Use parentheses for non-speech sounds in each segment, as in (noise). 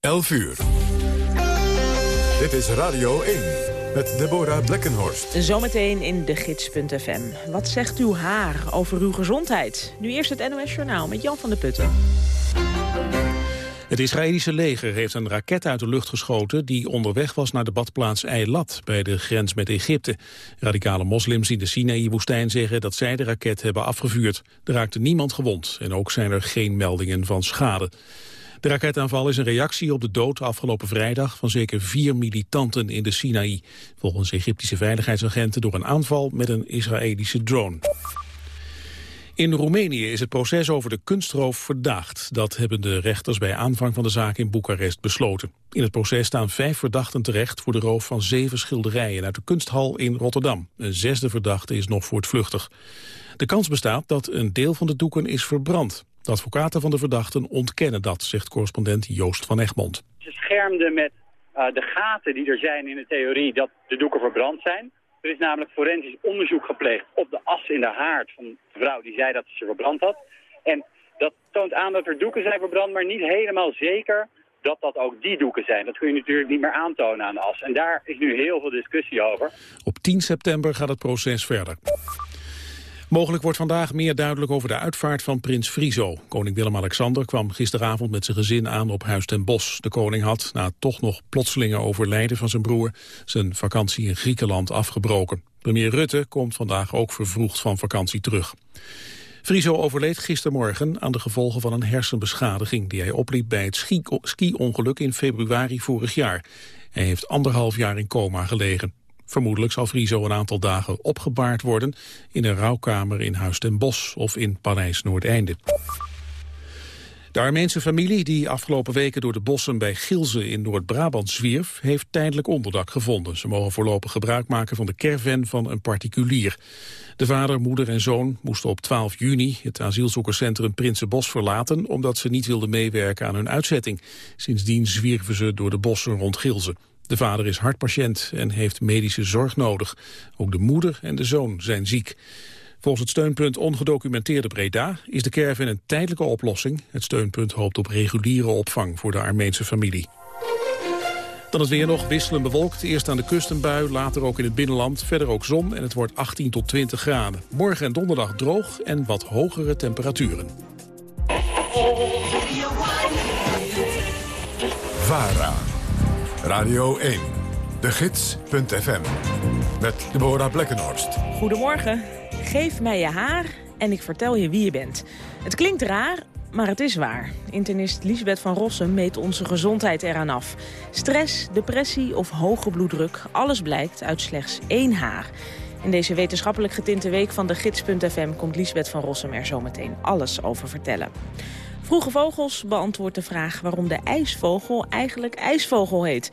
11 uur. Dit is Radio 1 met Deborah Blekkenhorst. Zometeen in de gids.fm. Wat zegt uw haar over uw gezondheid? Nu eerst het NOS Journaal met Jan van der Putten. Het Israëlische leger heeft een raket uit de lucht geschoten... die onderweg was naar de badplaats Eilat bij de grens met Egypte. Radicale moslims in de Sinaï-woestijn zeggen dat zij de raket hebben afgevuurd. Er raakte niemand gewond en ook zijn er geen meldingen van schade. De raketaanval is een reactie op de dood afgelopen vrijdag van zeker vier militanten in de Sinaï. Volgens Egyptische veiligheidsagenten door een aanval met een Israëlische drone. In Roemenië is het proces over de kunstroof verdaagd. Dat hebben de rechters bij aanvang van de zaak in Boekarest besloten. In het proces staan vijf verdachten terecht voor de roof van zeven schilderijen uit de kunsthal in Rotterdam. Een zesde verdachte is nog voortvluchtig. De kans bestaat dat een deel van de doeken is verbrand. De advocaten van de verdachten ontkennen dat, zegt correspondent Joost van Egmond. Ze schermden met uh, de gaten die er zijn in de theorie dat de doeken verbrand zijn. Er is namelijk forensisch onderzoek gepleegd op de as in de haard van de vrouw die zei dat ze verbrand had. En dat toont aan dat er doeken zijn verbrand, maar niet helemaal zeker dat dat ook die doeken zijn. Dat kun je natuurlijk niet meer aantonen aan de as. En daar is nu heel veel discussie over. Op 10 september gaat het proces verder. Mogelijk wordt vandaag meer duidelijk over de uitvaart van prins Friso. Koning Willem-Alexander kwam gisteravond met zijn gezin aan op Huis ten Bosch. De koning had, na toch nog plotselinge overlijden van zijn broer... zijn vakantie in Griekenland afgebroken. Premier Rutte komt vandaag ook vervroegd van vakantie terug. Friso overleed gistermorgen aan de gevolgen van een hersenbeschadiging... die hij opliep bij het ski-ongeluk in februari vorig jaar. Hij heeft anderhalf jaar in coma gelegen. Vermoedelijk zal Friso een aantal dagen opgebaard worden... in een rouwkamer in Huis ten Bosch of in Parijs Noordeinde. De Armeense familie die afgelopen weken door de bossen bij Gilze in Noord-Brabant zwierf, heeft tijdelijk onderdak gevonden. Ze mogen voorlopig gebruik maken van de caravan van een particulier. De vader, moeder en zoon moesten op 12 juni het asielzoekerscentrum Prinsenbos verlaten, omdat ze niet wilden meewerken aan hun uitzetting. Sindsdien zwierven ze door de bossen rond Gilze. De vader is hartpatiënt en heeft medische zorg nodig. Ook de moeder en de zoon zijn ziek. Volgens het steunpunt Ongedocumenteerde Breda is de caravan een tijdelijke oplossing. Het steunpunt hoopt op reguliere opvang voor de Armeense familie. Dan het weer nog wisselen bewolkt. Eerst aan de kust een bui, later ook in het binnenland. Verder ook zon en het wordt 18 tot 20 graden. Morgen en donderdag droog en wat hogere temperaturen. VARA Radio 1, de gids.fm. Met Deborah Blekkenhorst. Goedemorgen. Geef mij je haar en ik vertel je wie je bent. Het klinkt raar, maar het is waar. Internist Lisbeth van Rossum meet onze gezondheid eraan af. Stress, depressie of hoge bloeddruk, alles blijkt uit slechts één haar. In deze wetenschappelijk getinte week van de gids.fm komt Lisbeth van Rossum er zometeen alles over vertellen. Vroege Vogels beantwoordt de vraag waarom de ijsvogel eigenlijk ijsvogel heet.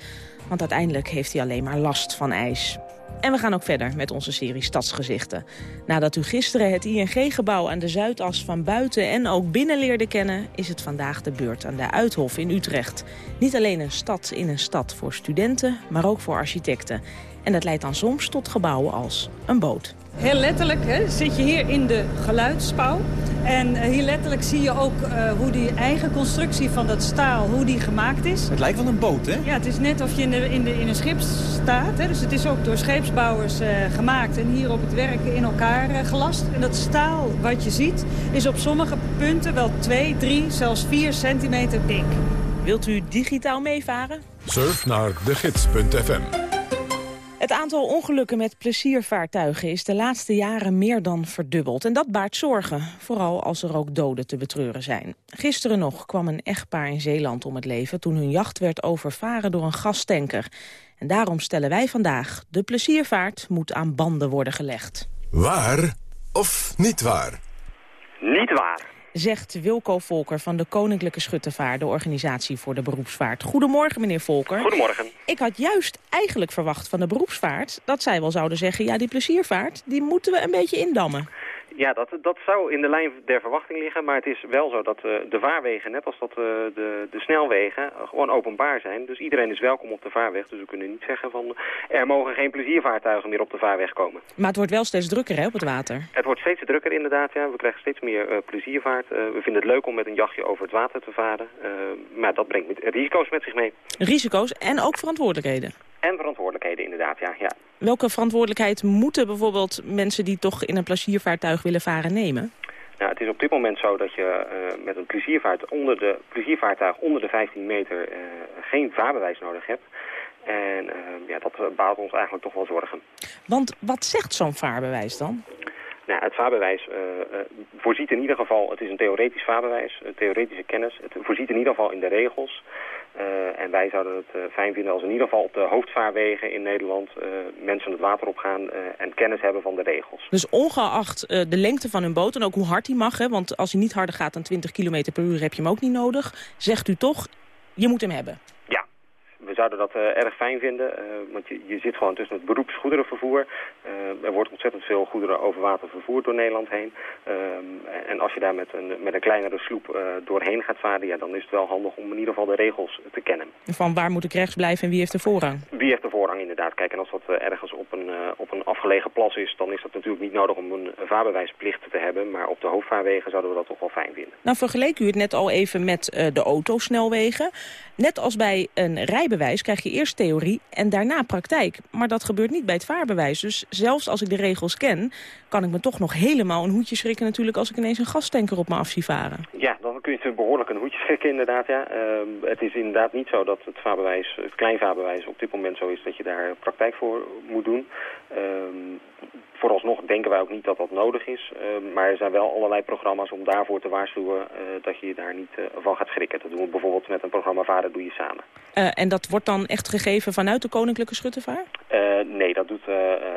Want uiteindelijk heeft hij alleen maar last van ijs. En we gaan ook verder met onze serie Stadsgezichten. Nadat u gisteren het ING-gebouw aan de Zuidas van buiten en ook binnen leerde kennen... is het vandaag de beurt aan de Uithof in Utrecht. Niet alleen een stad in een stad voor studenten, maar ook voor architecten. En dat leidt dan soms tot gebouwen als een boot. Heel letterlijk hè, zit je hier in de geluidsspouw. En eh, hier letterlijk zie je ook uh, hoe die eigen constructie van dat staal, hoe die gemaakt is. Het lijkt wel een boot, hè? Ja, het is net of je in, de, in, de, in een schip staat. Hè. Dus het is ook door scheepsbouwers uh, gemaakt en hier op het werk in elkaar gelast. En dat staal wat je ziet is op sommige punten wel 2, 3, zelfs 4 centimeter dik. Wilt u digitaal meevaren? Surf naar degids.fm het aantal ongelukken met pleziervaartuigen is de laatste jaren meer dan verdubbeld. En dat baart zorgen, vooral als er ook doden te betreuren zijn. Gisteren nog kwam een echtpaar in Zeeland om het leven... toen hun jacht werd overvaren door een gastanker. En daarom stellen wij vandaag... de pleziervaart moet aan banden worden gelegd. Waar of niet waar? Niet waar zegt Wilco Volker van de Koninklijke Schuttevaart, de organisatie voor de beroepsvaart. Goedemorgen, meneer Volker. Goedemorgen. Ik had juist eigenlijk verwacht van de beroepsvaart dat zij wel zouden zeggen, ja, die pleziervaart, die moeten we een beetje indammen. Ja, dat, dat zou in de lijn der verwachting liggen, maar het is wel zo dat uh, de vaarwegen, net als dat uh, de, de snelwegen, uh, gewoon openbaar zijn. Dus iedereen is welkom op de vaarweg, dus we kunnen niet zeggen van er mogen geen pleziervaartuigen meer op de vaarweg komen. Maar het wordt wel steeds drukker hè, op het water? Het wordt steeds drukker inderdaad, ja. We krijgen steeds meer pleziervaart. we vinden het leuk om met een jachtje over het water te varen, maar dat brengt risico's met zich mee. Risico's en ook verantwoordelijkheden? En verantwoordelijkheden inderdaad, ja. ja. Welke verantwoordelijkheid moeten bijvoorbeeld mensen die toch in een pleziervaartuig willen varen nemen? Nou, het is op dit moment zo dat je uh, met een pleziervaart onder de, pleziervaartuig onder de 15 meter uh, geen vaarbewijs nodig hebt. En uh, ja, dat baart ons eigenlijk toch wel zorgen. Want wat zegt zo'n vaarbewijs dan? Nou, het vaarbewijs voorziet in ieder geval, het is een theoretisch vaarbewijs, een theoretische kennis. Het voorziet in ieder geval in de regels. Uh, en wij zouden het uh, fijn vinden als in ieder geval op de hoofdvaarwegen in Nederland uh, mensen het water opgaan en kennis hebben van de regels. Dus ongeacht de lengte van hun boot en ook hoe hard die mag, hè, want als hij niet harder gaat dan 20 km per uur heb je hem ook niet nodig, zegt u toch, je moet hem hebben? Ja, zouden dat uh, erg fijn vinden, uh, want je, je zit gewoon tussen het beroepsgoederenvervoer. Uh, er wordt ontzettend veel goederen over water vervoerd door Nederland heen. en als je daar met een, met een kleinere sloep doorheen gaat varen, ja, dan is het wel handig om in ieder geval de regels te kennen. Van waar moet ik rechts blijven en wie heeft de voorrang? Wie heeft de voorrang inderdaad. Kijk, en als dat ergens op een, op een afgelegen plas is, dan is dat natuurlijk niet nodig om een vaarbewijsplicht te hebben. Maar op de hoofdvaarwegen zouden we dat toch wel fijn vinden. Nou, vergeleek u het net al even met de autosnelwegen. Net als bij een rijbewijs krijg je eerst theorie en daarna praktijk. Maar dat gebeurt niet bij het vaarbewijs. Dus zelfs als ik de regels ken, kan ik me toch nog helemaal een hoedje schrikken natuurlijk als ik ineens een gastanker op me af zie varen. Ja, dan kun je behoorlijk een hoedje schrikken inderdaad. Ja. Uh, het is inderdaad niet zo dat het vaarbewijs, het kleinvaarbewijs op dit moment zo is dat je daar praktijk voor moet doen. Uh, vooralsnog denken wij ook niet dat dat nodig is. Uh, maar er zijn wel allerlei programma's om daarvoor te waarschuwen uh, dat je je daar niet uh, van gaat schrikken. Dat doen we bijvoorbeeld met een programma Varen Doe Je Samen. en dat wordt dan echt gegeven vanuit de Koninklijke Schuttevaart? nee, dat doet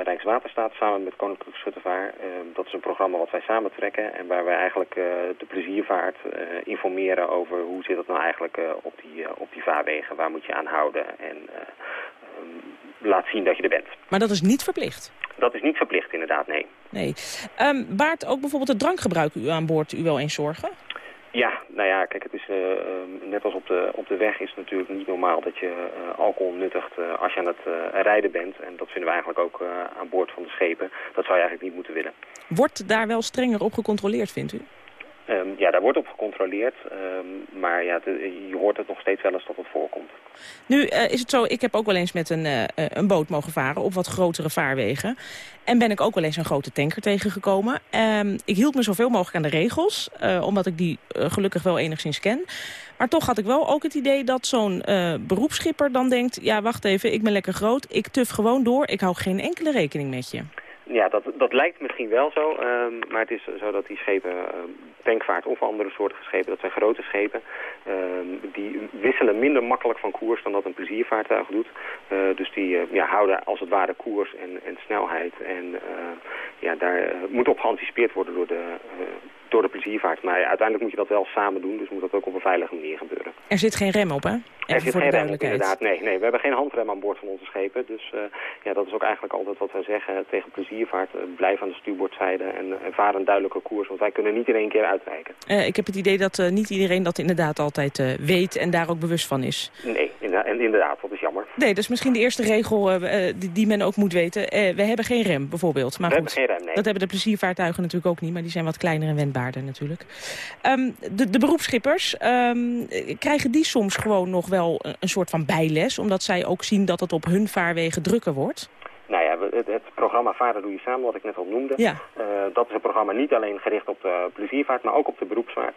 Rijkswaterstaat samen met Koninklijke Schuttevaart. dat is een programma wat wij samen trekken en waar wij eigenlijk de pleziervaart informeren over hoe zit het nou eigenlijk op, die, op die vaarwegen. Waar moet je aan houden en laat zien dat je er bent. Maar dat is niet verplicht? Dat is niet verplicht inderdaad, nee. Nee. Um, baart ook bijvoorbeeld het drankgebruik u aan boord u wel eens zorgen? Ja, nou ja, kijk, het is uh, uh, net als op de, op de weg is het natuurlijk niet normaal dat je uh, alcohol nuttigt als je aan het rijden bent. En dat vinden we eigenlijk ook aan boord van de schepen. Dat zou je eigenlijk niet moeten willen. Wordt daar wel strenger op gecontroleerd, vindt u? Um, ja, daar wordt op gecontroleerd. Um, maar ja, de, je hoort het nog steeds wel eens dat het voorkomt. Nu uh, is het zo, ik heb ook wel eens met een, uh, een boot mogen varen op wat grotere vaarwegen. En ben ik ook wel eens een grote tanker tegengekomen. Um, ik hield me zoveel mogelijk aan de regels, uh, omdat ik die gelukkig wel enigszins ken. Maar toch had ik wel ook het idee dat zo'n beroepsschipper dan denkt... ja, wacht even, ik ben lekker groot, ik tuf gewoon door, ik hou geen enkele rekening met je. Ja, dat, dat lijkt misschien wel zo, um, maar het is zo dat die schepen, tankvaart of andere soorten schepen, dat zijn grote schepen, um, die wisselen minder makkelijk van koers dan dat een pleziervaartuig doet. Uh, dus die uh, ja, houden als het ware koers en, en snelheid en uh, ja, daar moet op geanticipeerd worden door de door de pleziervaart. Maar uiteindelijk moet je dat wel samen doen, dus moet dat ook op een veilige manier gebeuren. Er zit geen rem op, hè? Er zit geen rem op, inderdaad. Nee, nee, we hebben geen handrem aan boord van onze schepen. Dus uh, ja, dat is ook eigenlijk altijd wat wij zeggen tegen pleziervaart. Uh, blijf aan de stuurboordzijde en, uh, vaar een duidelijke koers, want wij kunnen niet in één keer uitwijken. ik heb het idee dat niet iedereen dat inderdaad altijd weet en daar ook bewust van is. Nee, en inderdaad, dat is jammer. Nee, dat is misschien de eerste regel die, die, men ook moet weten. we hebben geen rem, bijvoorbeeld. Maar we goed, hebben geen rem, nee. Dat hebben de pleziervaartuigen natuurlijk ook niet, maar die zijn wat kleiner en wendbaar natuurlijk. Um, de, de beroepsschippers, um, krijgen die soms gewoon nog wel een soort van bijles... omdat zij ook zien dat het op hun vaarwegen drukker wordt? Nou ja, het, het programma Varen doe je samen, wat ik net al noemde... Ja. Uh, dat is een programma niet alleen gericht op de pleziervaart, maar ook op de beroepsvaart.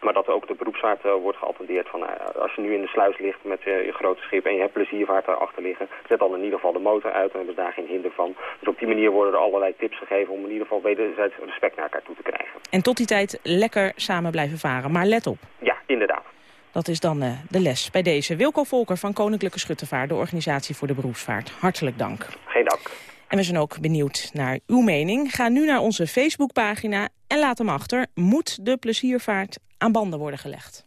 Maar dat ook de beroepsvaart uh, wordt geattendeerd van uh, als je nu in de sluis ligt met uh, je grote schip en je hebt pleziervaart daarachter liggen, zet dan in ieder geval de motor uit en hebben ze daar geen hinder van. Dus op die manier worden er allerlei tips gegeven om in ieder geval wederzijds respect naar elkaar toe te krijgen. En tot die tijd lekker samen blijven varen, maar let op. Ja, inderdaad. Dat is dan de les bij deze. Wilco Volker van Koninklijke Schuttevaart, de organisatie voor de beroepsvaart. Hartelijk dank. Geen dank. En we zijn ook benieuwd naar uw mening. Ga nu naar onze Facebookpagina en laat hem achter. Moet de pleziervaart aan banden worden gelegd?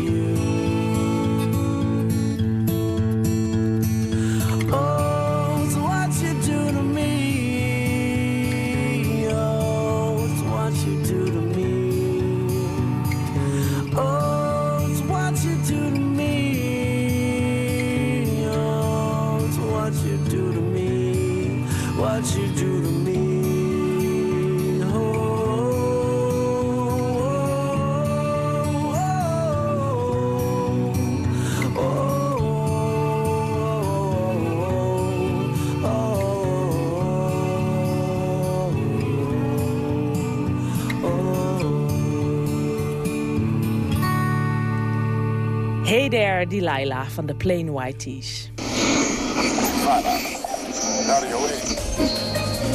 Hey there, Delilah van de Plain White Tees.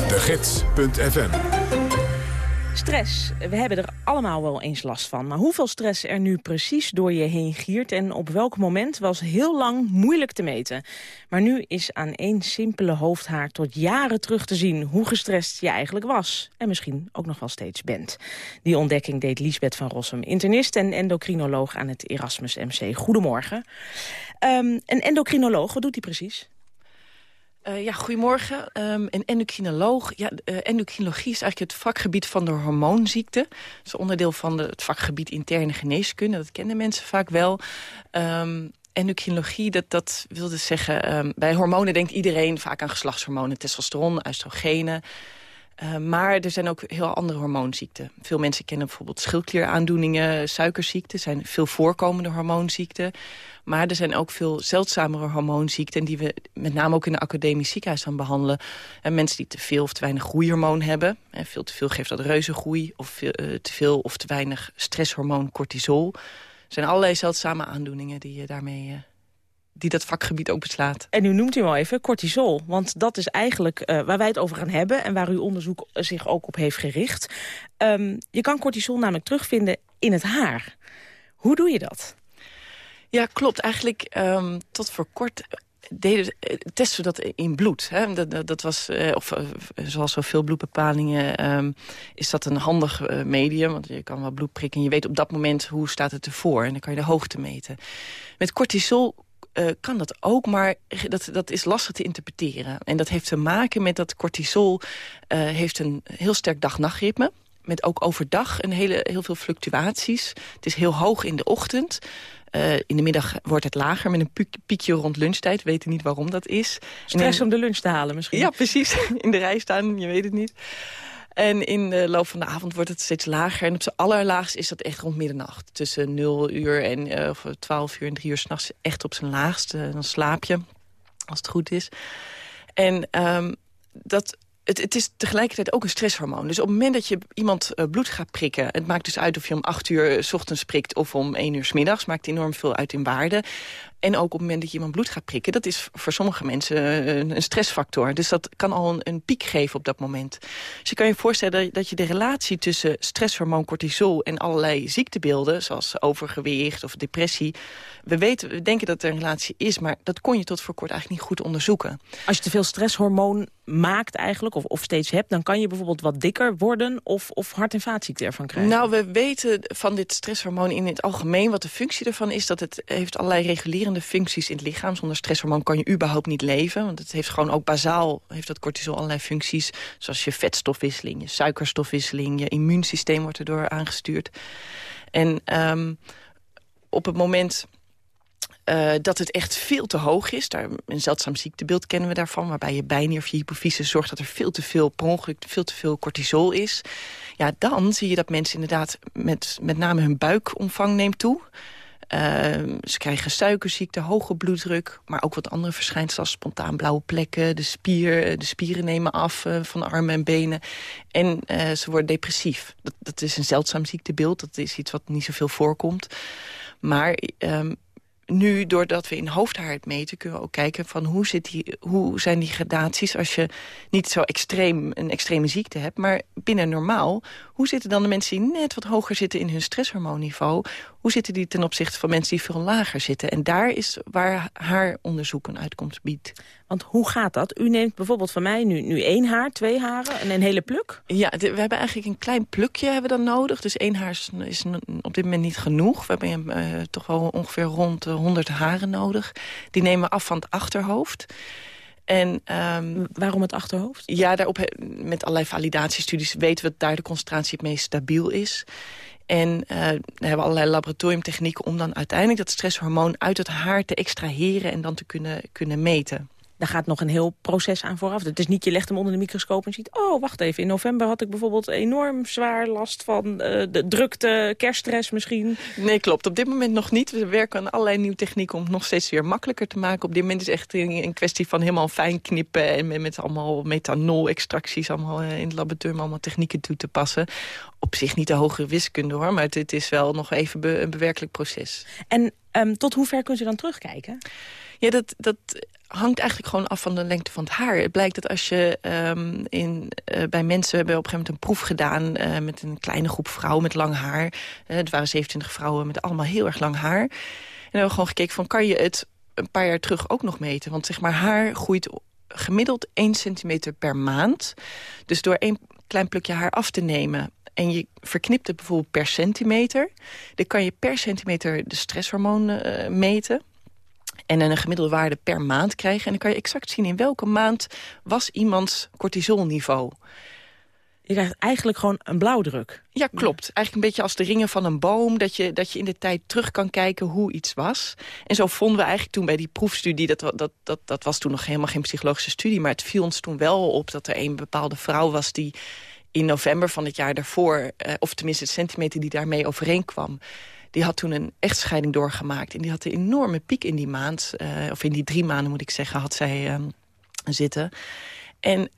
De Gids.fm Stress. We hebben er allemaal wel eens last van. Maar hoeveel stress er nu precies door je heen giert... en op welk moment was heel lang moeilijk te meten. Maar nu is aan één simpele hoofdhaar tot jaren terug te zien... hoe gestrest je eigenlijk was. En misschien ook nog wel steeds bent. Die ontdekking deed Liesbeth van Rossum, internist en endocrinoloog aan het Erasmus MC. Goedemorgen. Ehm, een endocrinoloog, wat doet hij precies? Uh, ja, goedemorgen. Um, een endocrinoloog. Ja, uh, endocrinologie is eigenlijk het vakgebied van de hormoonziekte. Het is onderdeel van het vakgebied interne geneeskunde. Dat kennen mensen vaak wel. Um, endocrinologie, dat, dat wil dus zeggen... Um, bij hormonen denkt iedereen vaak aan geslachtshormonen. Testosteron, oestrogenen. Uh, maar er zijn ook heel andere hormoonziekten. Veel mensen kennen bijvoorbeeld schildklieraandoeningen, suikerziekten. zijn veel voorkomende hormoonziekten. Maar er zijn ook veel zeldzamere hormoonziekten... die we met name ook in een academisch ziekenhuis aan behandelen. En mensen die te veel of te weinig groeihormoon hebben. En veel te veel geeft dat reuzengroei. Of veel, uh, te veel of te weinig stresshormoon cortisol. Er zijn allerlei zeldzame aandoeningen die je daarmee uh, die dat vakgebied ook beslaat. En u noemt u al even cortisol, want dat is eigenlijk uh, waar wij het over gaan hebben... en waar uw onderzoek zich ook op heeft gericht. Um, je kan cortisol namelijk terugvinden in het haar. Hoe doe je dat? Ja, klopt. Eigenlijk um, tot voor kort deden, eh, testen we dat in bloed. Hè? Dat, dat, was, of zoals zoveel bloedbepalingen, um, is dat een handig uh, medium. Want je kan wel bloed prikken en je weet op dat moment hoe staat het ervoor. En dan kan je de hoogte meten. Met cortisol uh, kan dat ook, maar dat, dat is lastig te interpreteren. En dat heeft te maken met dat cortisol uh, heeft een heel sterk dag-nachtritme met ook overdag een hele, heel veel fluctuaties. Het is heel hoog in de ochtend. Uh, in de middag wordt het lager met een piekje rond lunchtijd. We weten niet waarom dat is. Stress om de lunch te halen misschien? Ja, precies. (laughs) In de rij staan, je weet het niet. En in de loop van de avond wordt het steeds lager. En op zijn allerlaagst is dat echt rond middernacht. Tussen 0 uur en uh, of 12 uur en 3 uur s'nachts echt op zijn laagst. Uh, dan slaap je, als het goed is. En um, dat het, het, is tegelijkertijd ook een stresshormoon. Dus op het moment dat je iemand uh, bloed gaat prikken... het maakt dus uit of je om acht uur s ochtends prikt of om één uur s middags... maakt enorm veel uit in waarde. En ook op het moment dat je iemand bloed gaat prikken... dat is voor sommige mensen een, een stressfactor. Dus dat kan al een, een, piek geven op dat moment. Dus je kan je voorstellen dat je de relatie tussen stresshormoon cortisol... en allerlei ziektebeelden, zoals overgewicht of depressie... we, weten, we denken dat er een relatie is, maar dat kon je tot voor kort eigenlijk niet goed onderzoeken. Als je te veel stresshormoon maakt eigenlijk, of, of steeds hebt... dan kan je bijvoorbeeld wat dikker worden of, of hart- en vaatziekten ervan krijgen? Nou, we weten van dit stresshormoon in het algemeen... wat de functie ervan is, dat het heeft allerlei regulerende functies in het lichaam. Zonder stresshormoon kan je überhaupt niet leven. Want het heeft gewoon ook bazaal, heeft dat cortisol allerlei functies. Zoals je vetstofwisseling, je suikerstofwisseling... je immuunsysteem wordt erdoor aangestuurd. En um, op het moment uh, dat het echt veel te hoog is. Daar, een zeldzaam ziektebeeld kennen we daarvan. Waarbij je bijnier of je hypofyse zorgt dat er veel te veel, per veel te veel cortisol is. Ja, dan zie je dat mensen inderdaad met, met name hun buikomvang neemt toe. Uh, ze krijgen suikerziekte, hoge bloeddruk, maar ook wat andere verschijnselen als spontaan blauwe plekken. De, spier, de spieren nemen af uh, van armen en benen. En uh, ze worden depressief. Dat, dat is een zeldzaam ziektebeeld, dat is iets wat niet zoveel voorkomt. Maar um, nu, doordat we in hoofdhaar meten, kunnen we ook kijken van hoe, zit die, hoe zijn die gradaties als je niet zo extreem een extreme ziekte hebt, maar binnen normaal. Hoe zitten dan de mensen die net wat hoger zitten in hun stresshormoonniveau? Hoe zitten die ten opzichte van mensen die veel lager zitten? En daar is waar haar onderzoek een uitkomst biedt. Want hoe gaat dat? U neemt bijvoorbeeld van mij nu, nu één haar, twee haren en een hele pluk? Ja, we hebben eigenlijk een klein plukje hebben dan nodig. Dus één haar is, is op dit moment niet genoeg. We hebben uh, toch wel ongeveer rond 100 haren nodig. Die nemen af van het achterhoofd. En, um, Waarom het achterhoofd? Ja, daarop, met allerlei validatiestudies weten we dat daar de concentratie het meest stabiel is. En uh, we hebben allerlei laboratoriumtechnieken om dan uiteindelijk dat stresshormoon uit het haar te extraheren en dan te kunnen, kunnen meten. Daar gaat nog een heel proces aan vooraf. Het is niet, je legt hem onder de microscoop en ziet... oh, wacht even, in november had ik bijvoorbeeld enorm zwaar last van uh, de drukte, kerststress misschien. Nee, klopt. Op dit moment nog niet. We werken aan allerlei nieuwe technieken om het nog steeds weer makkelijker te maken. Op dit moment is het echt een, kwestie van helemaal fijn knippen... en met, met allemaal methanol-extracties allemaal uh, in het laboratorium allemaal technieken toe te passen. Op zich niet de hogere wiskunde hoor, maar het, het is wel nog even be, een bewerkelijk proces. En um, tot hoe ver kunt u dan terugkijken? Ja, dat, dat hangt eigenlijk gewoon af van de lengte van het haar. Het blijkt dat als je um, in, uh, bij mensen... hebben op een gegeven moment een proef gedaan... Uh, met een kleine groep vrouwen met lang haar. Uh, het waren 27 vrouwen met allemaal heel erg lang haar. En we hebben gewoon gekeken van... kan je het een paar jaar terug ook nog meten? Want zeg maar, haar groeit gemiddeld 1 centimeter per maand. Dus door één klein plukje haar af te nemen en je verknipt het bijvoorbeeld per centimeter... dan kan je per centimeter de stresshormonen uh, meten en een gemiddelde waarde per maand krijgen. En dan kan je exact zien in welke maand was iemands cortisolniveau. Je krijgt eigenlijk gewoon een blauwdruk. Ja, klopt. Eigenlijk een beetje als de ringen van een boom... dat je, dat je in de tijd terug kan kijken hoe iets was. En zo vonden we eigenlijk toen bij die proefstudie... Dat, dat, dat, dat was toen nog helemaal geen psychologische studie... maar het viel ons toen wel op dat er een bepaalde vrouw was... die in november van het jaar daarvoor... Eh, of tenminste het centimeter die daarmee overeenkwam die had toen een echtscheiding doorgemaakt. En die had een enorme piek in die maand, uh, of in die drie maanden moet ik zeggen, had zij uh, zitten. En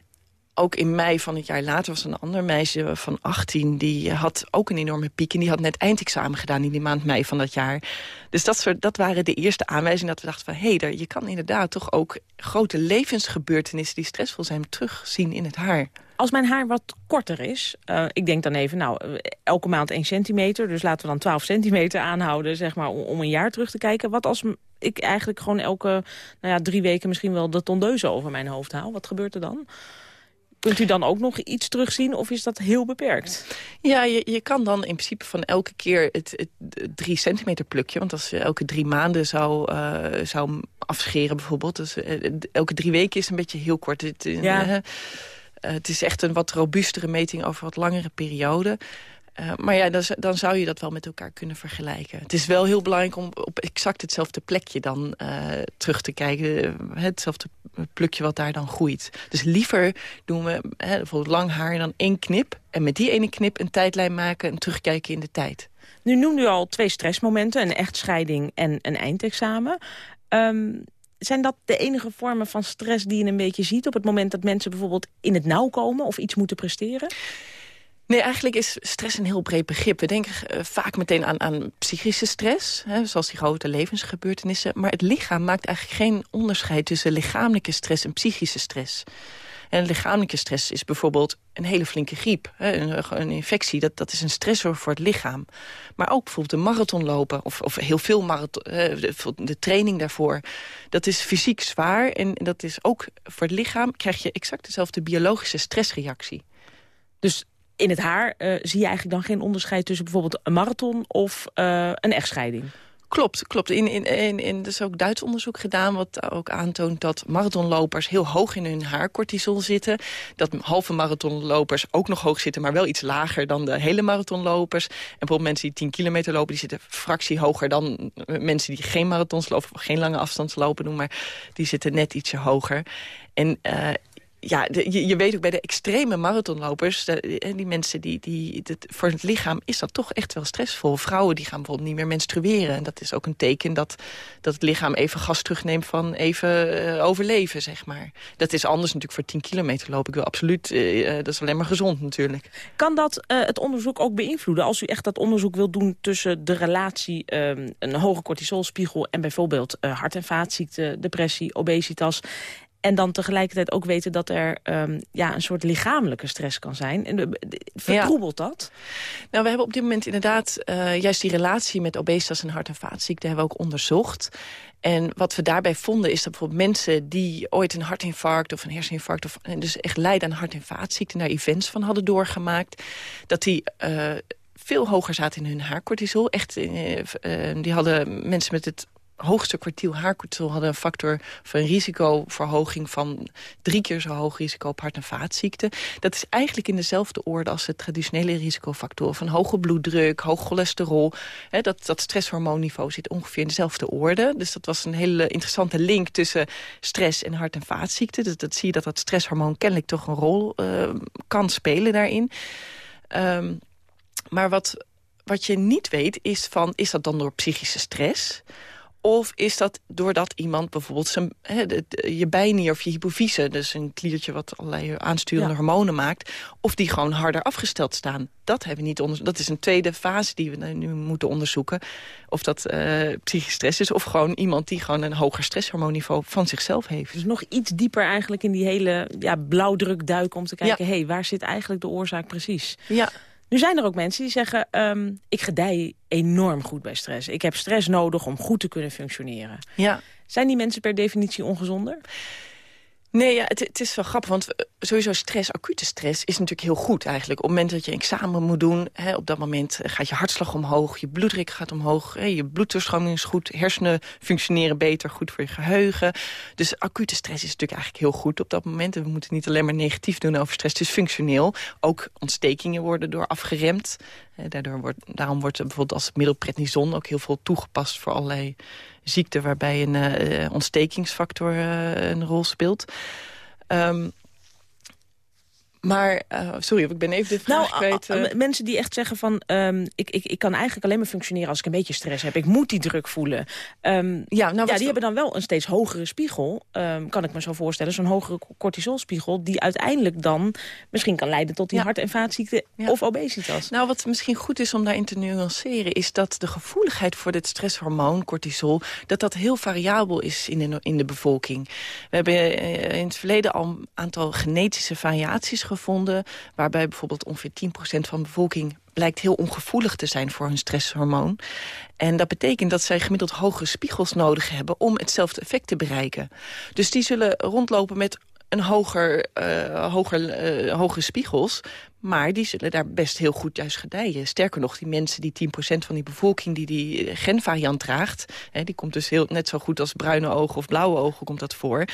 ook in mei van het jaar later was een ander meisje van 18... die had ook een enorme piek en die had net eindexamen gedaan... in die maand mei van dat jaar. Dus dat, soort, dat waren de eerste aanwijzingen dat we dachten van... hé, hey, je kan inderdaad toch ook grote levensgebeurtenissen... die stressvol zijn, terugzien in het haar. Als mijn haar wat korter is, uh, ik denk dan even, nou, elke maand 1 centimeter. Dus laten we dan 12 centimeter aanhouden, zeg maar, om, om, een jaar terug te kijken. Wat als ik eigenlijk gewoon elke nou ja, drie weken misschien wel de tondeuze over mijn hoofd haal? Wat gebeurt er dan? Kunt u dan ook nog iets terugzien of is dat heel beperkt? Ja, je, je kan dan in principe van elke keer het, het, drie centimeter plukje... want als je elke drie maanden zou, uh, zou afscheren bijvoorbeeld... Dus, uh, elke drie weken is een beetje heel kort. Het, ja. Uh, het is echt een wat robuustere meting over wat langere periode. Uh, maar ja, dan, dan, zou je dat wel met elkaar kunnen vergelijken. Het is wel heel belangrijk om op exact hetzelfde plekje dan uh, terug te kijken. Hetzelfde plukje wat daar dan groeit. Dus liever doen we hè, bijvoorbeeld lang haar dan één knip... en met die ene knip een tijdlijn maken en terugkijken in de tijd. Nu noemde u al twee stressmomenten, een echtscheiding en een eindexamen. Um, zijn dat de enige vormen van stress die je een beetje ziet... op het moment dat mensen bijvoorbeeld in het nauw komen of iets moeten presteren? Nee, eigenlijk is stress een heel breed begrip. We denken uh, vaak meteen aan, aan psychische stress, hè, zoals die grote levensgebeurtenissen. Maar het lichaam maakt eigenlijk geen onderscheid tussen lichamelijke stress en psychische stress. En lichamelijke stress is bijvoorbeeld een hele flinke griep. Een, infectie, dat, dat is een stressor voor het lichaam. Maar ook bijvoorbeeld een marathon lopen, of, of heel veel marathon, de, training daarvoor. Dat is fysiek zwaar en dat is ook voor het lichaam... krijg je exact dezelfde biologische stressreactie. Dus in het haar uh, zie je eigenlijk dan geen onderscheid tussen bijvoorbeeld een marathon of uh, een echtscheiding. Klopt, klopt. In, in, in, in, er is ook Duits onderzoek gedaan wat ook aantoont dat marathonlopers heel hoog in hun haarcortisol zitten. Dat halve marathonlopers ook nog hoog zitten, maar wel iets lager dan de hele marathonlopers. En bijvoorbeeld mensen die 10 kilometer lopen, die zitten fractie hoger dan mensen die geen marathons lopen, of geen lange afstandslopen doen, maar die zitten net ietsje hoger. En uh, ja, je, weet ook bij de extreme marathonlopers... die mensen die, die voor het lichaam is dat toch echt wel stressvol. Vrouwen die gaan bijvoorbeeld niet meer menstrueren. En dat is ook een teken dat, dat het lichaam even gas terugneemt van even uh, overleven, zeg maar. Dat is anders natuurlijk voor 10 kilometer lopen. Ik wil absoluut, uh, dat is alleen maar gezond natuurlijk. Kan dat het onderzoek ook beïnvloeden? Als u echt dat onderzoek wilt doen tussen de relatie... Um, een hoge cortisolspiegel en bijvoorbeeld hart- en vaatziekten, depressie, obesitas... En dan tegelijkertijd ook weten dat er um, ja, een soort lichamelijke stress kan zijn. En vertroebelt dat? Nou, we hebben op dit moment inderdaad uh, juist die relatie met obesitas en hart- en vaatziekten hebben we ook onderzocht. En wat we daarbij vonden is dat bijvoorbeeld mensen die ooit een hartinfarct of een herseninfarct... of dus echt lijden aan hart- en vaatziekten, daar events van hadden doorgemaakt... dat die uh, veel hoger zaten in hun haarcortisol. Echt, uh, die hadden mensen met het hoogste kwartiel haarkortsel hadden een factor van risicoverhoging van drie keer zo hoog risico op hart- en vaatziekten. Dat is eigenlijk in dezelfde orde als de traditionele risicofactoren van hoge bloeddruk, hoog cholesterol. dat, dat stresshormoonniveau zit ongeveer in dezelfde orde. Dus dat was een hele interessante link tussen stress en hart- en vaatziekten. Dus dat zie je dat dat stresshormoon kennelijk toch een rol uh, kan spelen daarin. Um, maar wat, wat je niet weet is van, is dat dan door psychische stress? Of is dat doordat iemand bijvoorbeeld zijn, he, de, je bijnier of je hypofyse... dus een kliertje wat allerlei aansturende hormonen maakt... of die gewoon harder afgesteld staan. Dat, hebben we niet onder, dat is een tweede fase die we nu moeten onderzoeken. Of dat uh, psychisch stress is of gewoon iemand die gewoon een hoger stresshormoonniveau van zichzelf heeft. Dus nog iets dieper eigenlijk in die hele ja, blauwdruk duiken om te kijken... hé, hey, waar zit eigenlijk de oorzaak precies? Ja, nu zijn er ook mensen die zeggen, um, ik gedij enorm goed bij stress. Ik heb stress nodig om goed te kunnen functioneren. Ja. Zijn die mensen per definitie ongezonder? Nee, ja, het, het, is wel grappig, want eh, sowieso stress, acute stress... is natuurlijk heel goed eigenlijk. Op het moment dat je een examen moet doen... Hè, op dat moment eh, gaat je hartslag omhoog, je bloeddruk gaat omhoog... Hè, je bloeddoorstroming is goed, hersenen functioneren beter, goed voor je geheugen. Dus acute stress is natuurlijk eigenlijk heel goed op dat moment. En we moeten niet alleen maar negatief doen over stress, het is functioneel. Ook ontstekingen worden door afgeremd. Daardoor wordt, daarom wordt bijvoorbeeld als middel prednison ook heel veel toegepast... voor allerlei ziekte waarbij een uh, ontstekingsfactor uh, een rol speelt. Um, Maar, uh, sorry, ik ben even de vraag nou, kwijt. Uh... Mensen die echt zeggen van... Um, ik, ik, ik kan eigenlijk alleen maar functioneren als ik een beetje stress heb. Ik moet die druk voelen. Um, ja, nou, ja, die hebben dan wel een steeds hogere spiegel. Um, kan ik me zo voorstellen. Zo'n hogere cortisolspiegel. Die uiteindelijk dan misschien kan leiden tot die hart- en vaatziekten ja. of obesitas. Nou, wat misschien goed is om daarin te nuanceren... is dat de gevoeligheid voor dit stresshormoon, cortisol... dat dat heel variabel is in de, in de bevolking. We hebben in het verleden al een aantal genetische variaties gevonden... waarbij bijvoorbeeld ongeveer 10% van de bevolking blijkt heel ongevoelig te zijn voor hun stresshormoon. En dat betekent dat zij gemiddeld hogere spiegels nodig hebben... om hetzelfde effect te bereiken. Dus die zullen rondlopen met een hoger, uh, hoger, uh, hogere spiegels. Maar die zullen daar best heel goed juist gedijen. Sterker nog, die mensen, die 10% van die bevolking die die genvariant draagt... Hè, die komt dus heel, net zo goed als bruine ogen of blauwe ogen komt dat voor.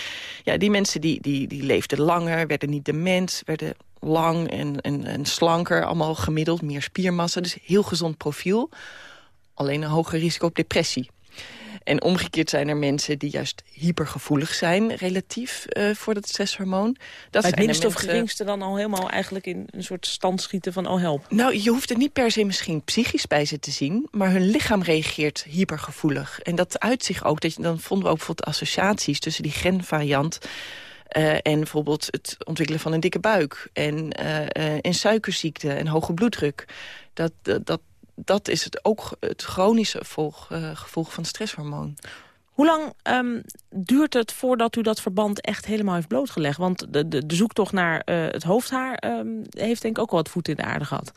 Ja, die mensen die, die, die leefden langer, werden niet dement, werden lang en, en, en slanker. Allemaal gemiddeld, meer spiermassa. Dus heel gezond profiel. Alleen een hoger risico op depressie. En omgekeerd zijn er mensen die juist hypergevoelig zijn... relatief uh, voor dat stresshormoon. Dat Bij het minste of geringste dan al helemaal eigenlijk in een soort stand schieten van... oh help. Nou, je hoeft het niet per se misschien psychisch bij ze te zien... maar hun lichaam reageert hypergevoelig. En dat uit zich ook, dat je, dan vonden we ook bijvoorbeeld associaties... tussen die genvariant uh, en bijvoorbeeld het ontwikkelen van een dikke buik. En, uh, uh, en suikerziekte en hoge bloeddruk. Dat, dat, dat is het ook het chronische gevolg, gevolg van stresshormoon. Hoe lang um, duurt het voordat u dat verband echt helemaal heeft blootgelegd? Want de, de, de zoektocht naar het hoofdhaar um, heeft denk ik ook wel wat voet in de aarde gehad.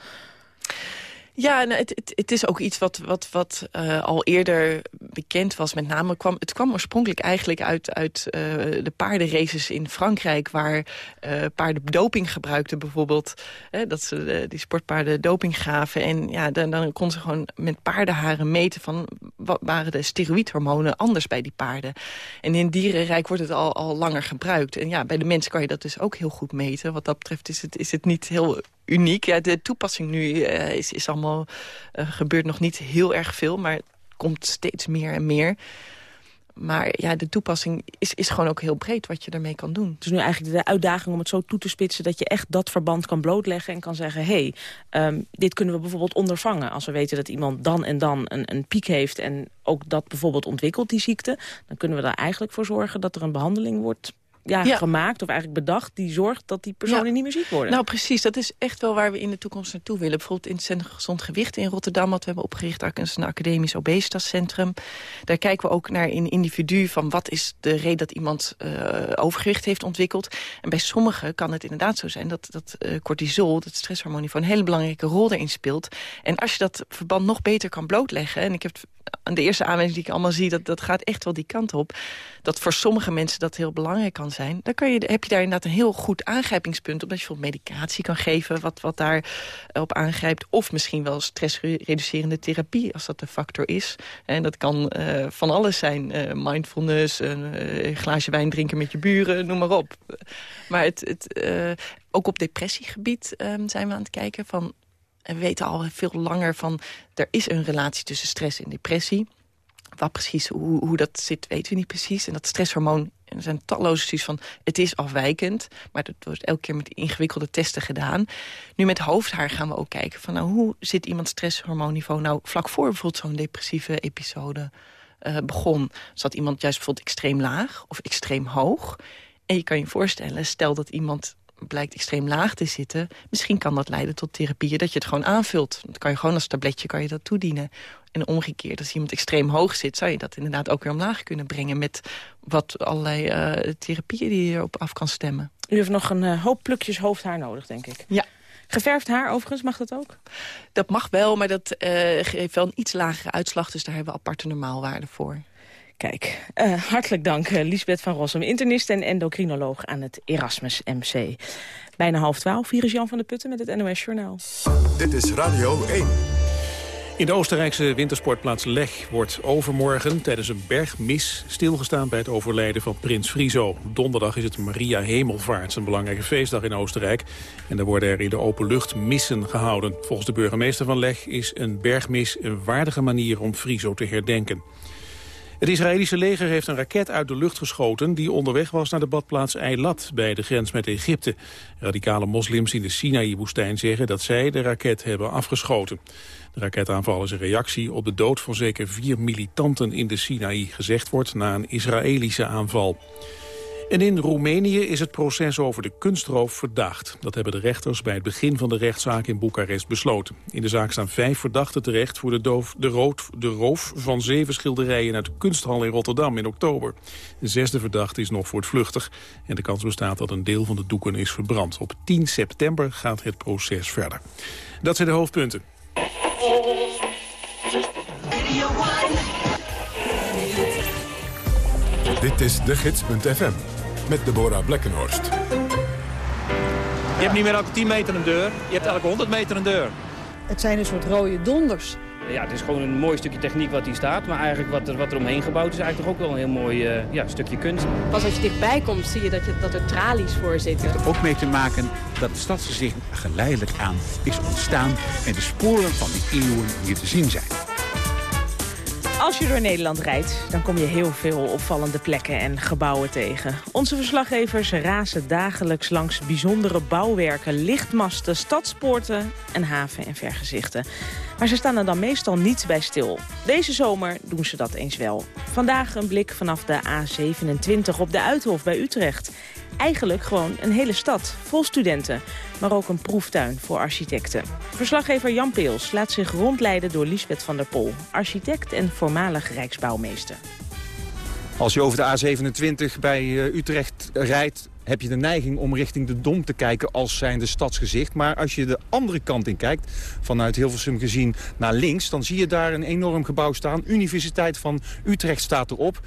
Ja, nou, het, het, het, is ook iets wat, wat, wat uh, al eerder bekend was. Met name kwam het kwam oorspronkelijk eigenlijk uit, uit uh, de paardenraces in Frankrijk... waar uh, paarden doping gebruikten bijvoorbeeld. dat ze die sportpaarden doping gaven. En ja, dan, dan kon ze gewoon met paardenharen meten... van wat waren de steroïdhormonen anders bij die paarden. En in dierenrijk wordt het al, al langer gebruikt. En ja, bij de mensen kan je dat dus ook heel goed meten. Wat dat betreft is het, is het niet heel uniek. Ja, de toepassing nu uh, is, is allemaal, uh, gebeurt nog niet heel erg veel, maar het komt steeds meer en meer. Maar ja, de toepassing is, is gewoon ook heel breed wat je daarmee kan doen. Is nu eigenlijk de uitdaging om het zo toe te spitsen... dat je echt dat verband kan blootleggen en kan zeggen... hé, hey, um, dit kunnen we bijvoorbeeld ondervangen. Als we weten dat iemand dan en dan een, een piek heeft... en ook dat bijvoorbeeld ontwikkelt, die ziekte... dan kunnen we daar eigenlijk voor zorgen dat er een behandeling wordt ja, gemaakt of eigenlijk bedacht... die zorgt dat die personen niet meer ziek worden. Nou precies, dat is echt wel waar we in de toekomst naartoe willen. Bijvoorbeeld in het Centrum Gezond Gewicht in Rotterdam... wat we hebben opgericht, dat is een academisch obesitascentrum. Daar kijken we ook naar in individu van wat is de reden dat iemand uh, overgewicht heeft ontwikkeld. En bij sommigen kan het inderdaad zo zijn dat, dat uh, cortisol, dat stresshormoon, een hele belangrijke rol daarin speelt. En als je dat verband nog beter kan blootleggen... en ik heb aan de eerste aanwijzing die ik allemaal zie... Dat, dat gaat echt wel die kant op. Dat voor sommige mensen dat heel belangrijk kan zijn. Dan kan je, heb je daar inderdaad een heel goed aangrijpingspunt... omdat je bijvoorbeeld medicatie kan geven wat, wat daar eh, aangrijpt. Of misschien wel stressreducerende therapie, als dat de factor is. En dat kan uh, van alles zijn. Uh, mindfulness, een glaasje wijn drinken met je buren, noem maar op. Maar het, het, ook op depressiegebied um, zijn we aan het kijken van en we weten al veel langer van... er is een relatie tussen stress en depressie. Wat precies, hoe, hoe dat zit, weten we niet precies. En dat stresshormoon, er zijn talloze studies van... het is afwijkend, maar dat wordt elke keer met ingewikkelde testen gedaan. Nu met hoofdhaar gaan we ook kijken van... nou, hoe zit iemands stresshormoonniveau nou vlak voor bijvoorbeeld zo'n depressieve episode uh, begon? Zat iemand juist bijvoorbeeld extreem laag of extreem hoog? En je kan je voorstellen, stel dat iemand blijkt extreem laag te zitten... misschien kan dat leiden tot therapieën dat je het gewoon aanvult. Dan kan je gewoon als tabletje kan je dat toedienen. En omgekeerd, als iemand extreem hoog zit... zou je dat inderdaad ook weer omlaag kunnen brengen... met wat allerlei uh, therapieën die je erop af kan stemmen. U heeft nog een uh, hoop plukjes hoofdhaar nodig, denk ik. Ja. Geverfd haar overigens, mag dat ook? Dat mag wel, maar dat uh, geeft wel een iets lagere uitslag... dus daar hebben we aparte normaalwaarden voor. Kijk, uh, hartelijk dank uh, Lisbeth van Rossum, internist en endocrinoloog aan het Erasmus MC. Bijna half twaalf, hier is Jan van der Putten met het NOS Journaal. Dit is Radio 1. In de Oostenrijkse wintersportplaats Leg wordt overmorgen tijdens een bergmis stilgestaan bij het overlijden van prins Friso. Donderdag is het Maria Hemelvaart, een belangrijke feestdag in Oostenrijk. En daar worden er in de open lucht missen gehouden. Volgens de burgemeester van Leg is een bergmis een waardige manier om Friso te herdenken. Het Israëlische leger heeft een raket uit de lucht geschoten... die onderweg was naar de badplaats Eilat bij de grens met Egypte. Radicale moslims in de Sinaï-woestijn zeggen dat zij de raket hebben afgeschoten. De raketaanval is een reactie op de dood van zeker vier militanten in de Sinaï... gezegd wordt na een Israëlische aanval. En in Roemenië is het proces over de kunstroof verdaagd. Dat hebben de rechters bij het begin van de rechtszaak in Boekarest besloten. In de zaak staan vijf verdachten terecht voor de, doof, de, rood, de roof van zeven schilderijen uit de kunsthal in Rotterdam in oktober. De zesde verdachte is nog voortvluchtig en de kans bestaat dat een deel van de doeken is verbrand. Op 10 september gaat het proces verder. Dat zijn de hoofdpunten. Dit is de gids.fm met Deborah Blekkenhorst. Je hebt niet meer elke 10 meter een deur, je hebt elke 100 meter een deur. Het zijn een soort rode donders. Ja, het is gewoon een mooi stukje techniek wat hier staat. Maar eigenlijk wat er, wat er omheen gebouwd is eigenlijk toch ook wel een heel mooi uh, ja, stukje kunst. Pas als je dichtbij komt zie je dat, je, dat er tralies voor zitten. Het heeft er ook mee te maken dat het stadsgezicht geleidelijk aan is ontstaan... en de sporen van die eeuwen hier te zien zijn. Als je door Nederland rijdt, dan kom je heel veel opvallende plekken en gebouwen tegen. Onze verslaggevers razen dagelijks langs bijzondere bouwwerken, lichtmasten, stadspoorten en haven- en vergezichten. Maar ze staan er dan meestal niet bij stil. Deze zomer doen ze dat eens wel. Vandaag een blik vanaf de A27 op de Uithof bij Utrecht. Eigenlijk gewoon een hele stad, vol studenten. Maar ook een proeftuin voor architecten. Verslaggever Jan Peels laat zich rondleiden door Lisbeth van der Pol. Architect en voormalig Rijksbouwmeester. Als je over de A27 bij eh, Utrecht rijdt heb je de neiging om richting de Dom te kijken als zijnde stadsgezicht. Maar als je de andere kant in kijkt, vanuit Hilversum gezien naar links... dan zie je daar een enorm gebouw staan. Universiteit van Utrecht staat erop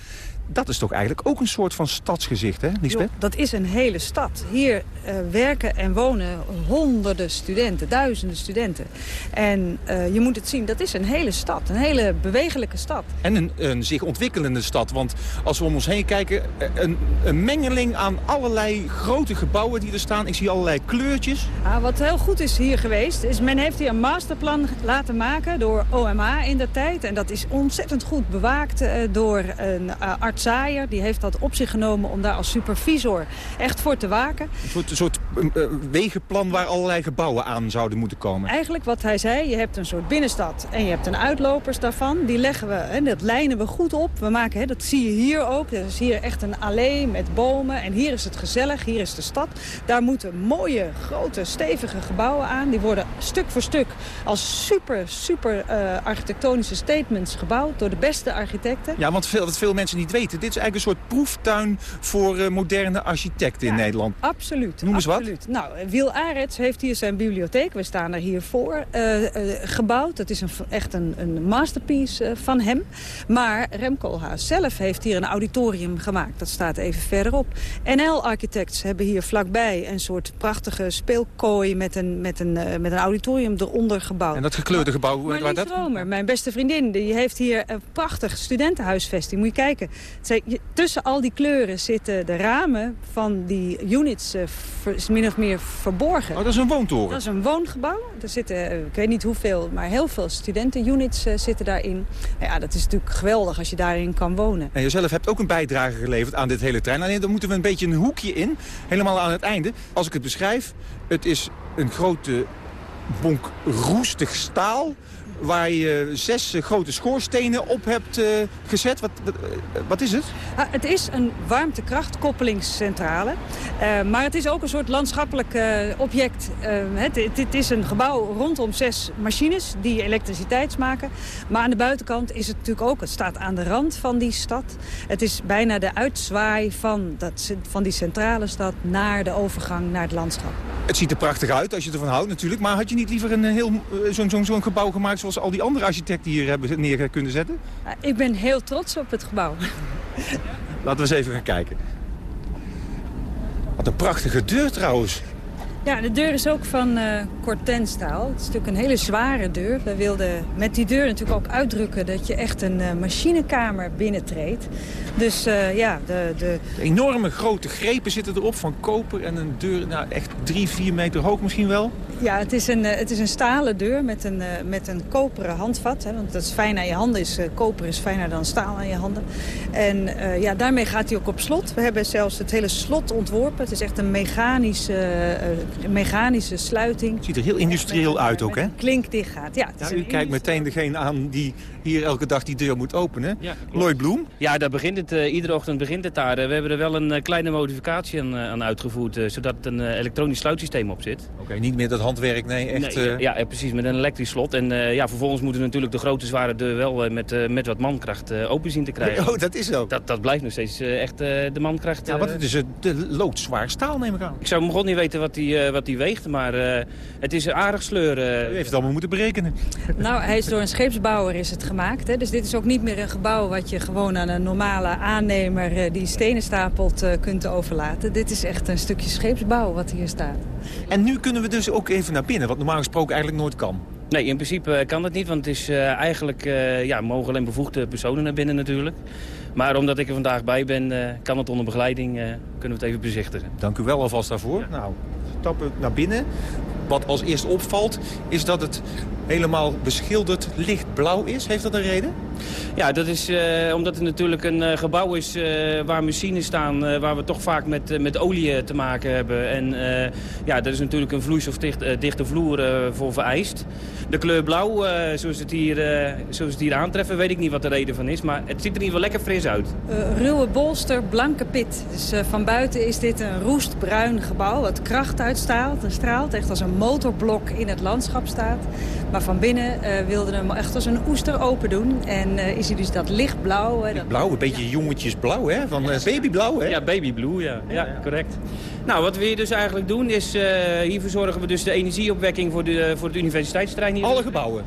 dat is toch eigenlijk ook een soort van stadsgezicht, hè, Lisbeth? Jo, dat is een hele stad. Hier uh, werken en wonen honderden studenten, duizenden studenten. En uh, je moet het zien, dat is een hele stad, een hele bewegelijke stad. En een, een zich ontwikkelende stad, want als we om ons heen kijken... Eh, een, een, mengeling aan allerlei grote gebouwen die er staan. Ik zie allerlei kleurtjes. Ah, wat heel goed is hier geweest, is men heeft hier een masterplan laten maken door OMA in de tijd. En dat is ontzettend goed bewaakt uh, door een arts Die heeft dat op zich genomen om daar als supervisor echt voor te waken. Een soort, een soort uh, wegenplan waar allerlei gebouwen aan zouden moeten komen. Eigenlijk wat hij zei, je hebt een soort binnenstad en je hebt een uitlopers daarvan. Die leggen we, en dat lijnen we goed op. We maken, hè, dat zie je hier ook. Er is hier echt een allee met bomen en hier is het gezellig, hier is de stad. Daar moeten mooie, grote, stevige gebouwen aan. Die worden stuk voor stuk als super, super uh, architectonische statements gebouwd door de beste architecten. Ja, want veel, wat veel mensen niet weten dit is eigenlijk een soort proeftuin voor uh, moderne architecten in Nederland. Absoluut. Noem eens absoluut. wat. Nou, Wiel Arets heeft hier zijn bibliotheek. We staan er hier voor. Uh, uh, gebouwd. Dat is een, echt een, een masterpiece van hem. Maar Rem Koolhaas zelf heeft hier een auditorium gemaakt. Dat staat even verderop. NL Architects hebben hier vlakbij een soort prachtige speelkooi met een, met een, met een auditorium eronder gebouwd. En dat gekleurde gebouw, maar, waar dat? Romer, mijn beste vriendin, die heeft hier een prachtig studentenhuisvesting. Moet je kijken. Tussen al die kleuren zitten de ramen van die units uh, min of meer verborgen. Oh, dat is een woontoren? Dat is een woongebouw. Er zitten, ik weet niet hoeveel, maar heel veel studentenunits uh, zitten daarin. Nou ja, dat is natuurlijk geweldig als je daarin kan wonen. En jezelf hebt ook een bijdrage geleverd aan dit hele trein. Alleen dan moeten we een beetje een hoekje in, helemaal aan het einde. Als ik het beschrijf, het is een grote bonk roestig staal waar je zes grote schoorstenen op hebt uh, gezet. Wat, wat, wat, is het? Ah, het is een warmtekrachtkoppelingscentrale. Uh, maar het is ook een soort landschappelijk uh, object. het, het, is een gebouw rondom zes machines die elektriciteit maken. Maar aan de buitenkant is het natuurlijk ook, het staat aan de rand van die stad. Het is bijna de uitzwaai van, dat, van die centrale stad naar de overgang naar het landschap. Het ziet er prachtig uit als je ervan houdt natuurlijk. Maar had je niet liever een heel zo'n zo, zo gebouw gemaakt zoals al die andere architecten hier hebben neer kunnen zetten? Ik ben heel trots op het gebouw. Laten we eens even gaan kijken. Wat een prachtige deur trouwens. Ja, de deur is ook van uh, cortenstaal. Het is natuurlijk een hele zware deur. We wilden met die deur natuurlijk ook uitdrukken dat je echt een uh, machinekamer binnentreedt. Dus uh, ja, de, de... de... Enorme grote grepen zitten erop van koper en een deur, nou echt drie, vier meter hoog misschien wel. Ja, het is een, het is een stalen deur met een, met een koperen handvat. Hè, want dat is fijn aan je handen. Is, koper is fijner dan staal aan je handen. En ja, daarmee gaat hij ook op slot. We hebben zelfs het hele slot ontworpen. Het is echt een mechanische mechanische sluiting. Het ziet er heel industrieel uit ook, hè? Klink dicht gaat, ja. ja u kijkt meteen degene aan die hier elke dag die deur moet openen. Ja, Lloyd Bloem. Ja, daar begint het. Uh, iedere ochtend begint het daar. Uh, we hebben er wel een uh, kleine modificatie aan, aan uitgevoerd, zodat het een elektronisch sluitsysteem op zit. Oké, niet meer dat handwerk, nee, echt... Nee, ja, ja, precies, met een elektrisch slot. En ja, vervolgens moeten we natuurlijk de grote zware deur wel met, met wat mankracht open zien te krijgen. Oh, dat is zo. Dat, dat blijft nog steeds echt de mankracht. Ja, wat het is de loodzwaar staal, neem ik aan. Ik zou god niet weten wat die, wat die weegt, maar het is aardig sleur. U heeft het allemaal moeten berekenen. (laughs) Nou, hij is door een scheepsbouwer is het gemaakt, hè, dus dit is ook niet meer een gebouw wat je gewoon aan een normale aannemer eh, die stenen stapelt eh, kunt overlaten. Dit is echt een stukje scheepsbouw wat hier staat. En nu kunnen we dus ook even naar binnen, wat normaal gesproken eigenlijk nooit kan. Nee, in principe eh, kan dat niet, want het is eigenlijk, ja, mogen alleen bevoegde personen naar binnen natuurlijk. Maar omdat ik er vandaag bij ben, kan het onder begeleiding, kunnen we het even bezichtigen. Dank u wel alvast daarvoor. Nou, stappen naar binnen. Wat als eerst opvalt, is dat het helemaal beschilderd lichtblauw is. Heeft dat een reden? Ja, dat is uh, omdat het natuurlijk een uh, gebouw is uh, waar machines staan... waar we toch vaak met, met olie te maken hebben. En ja, dat is natuurlijk een vloeistofdichte vloer voor vereist. De kleur blauw, zoals, het hier, zoals het hier aantreffen, weet ik niet wat de reden van is. Maar het ziet er in ieder geval lekker fris uit. ruwe bolster, blanke pit. Dus van buiten is dit een roestbruin gebouw... wat kracht uitstraalt en straalt. Echt als een motorblok in het landschap staat. Maar van binnen wilden we hem echt als een oester open doen... En uh, is hij dus dat lichtblauw. Hè, Blauw, een beetje jongetjesblauw, hè? Van uh, babyblauw, hè? Ja, babyblue, ja. ja. Ja, correct. Nou, wat we hier dus eigenlijk doen is... Uh, hier verzorgen we dus de energieopwekking voor, de, voor het universiteitsterrein. Hier. Alle gebouwen?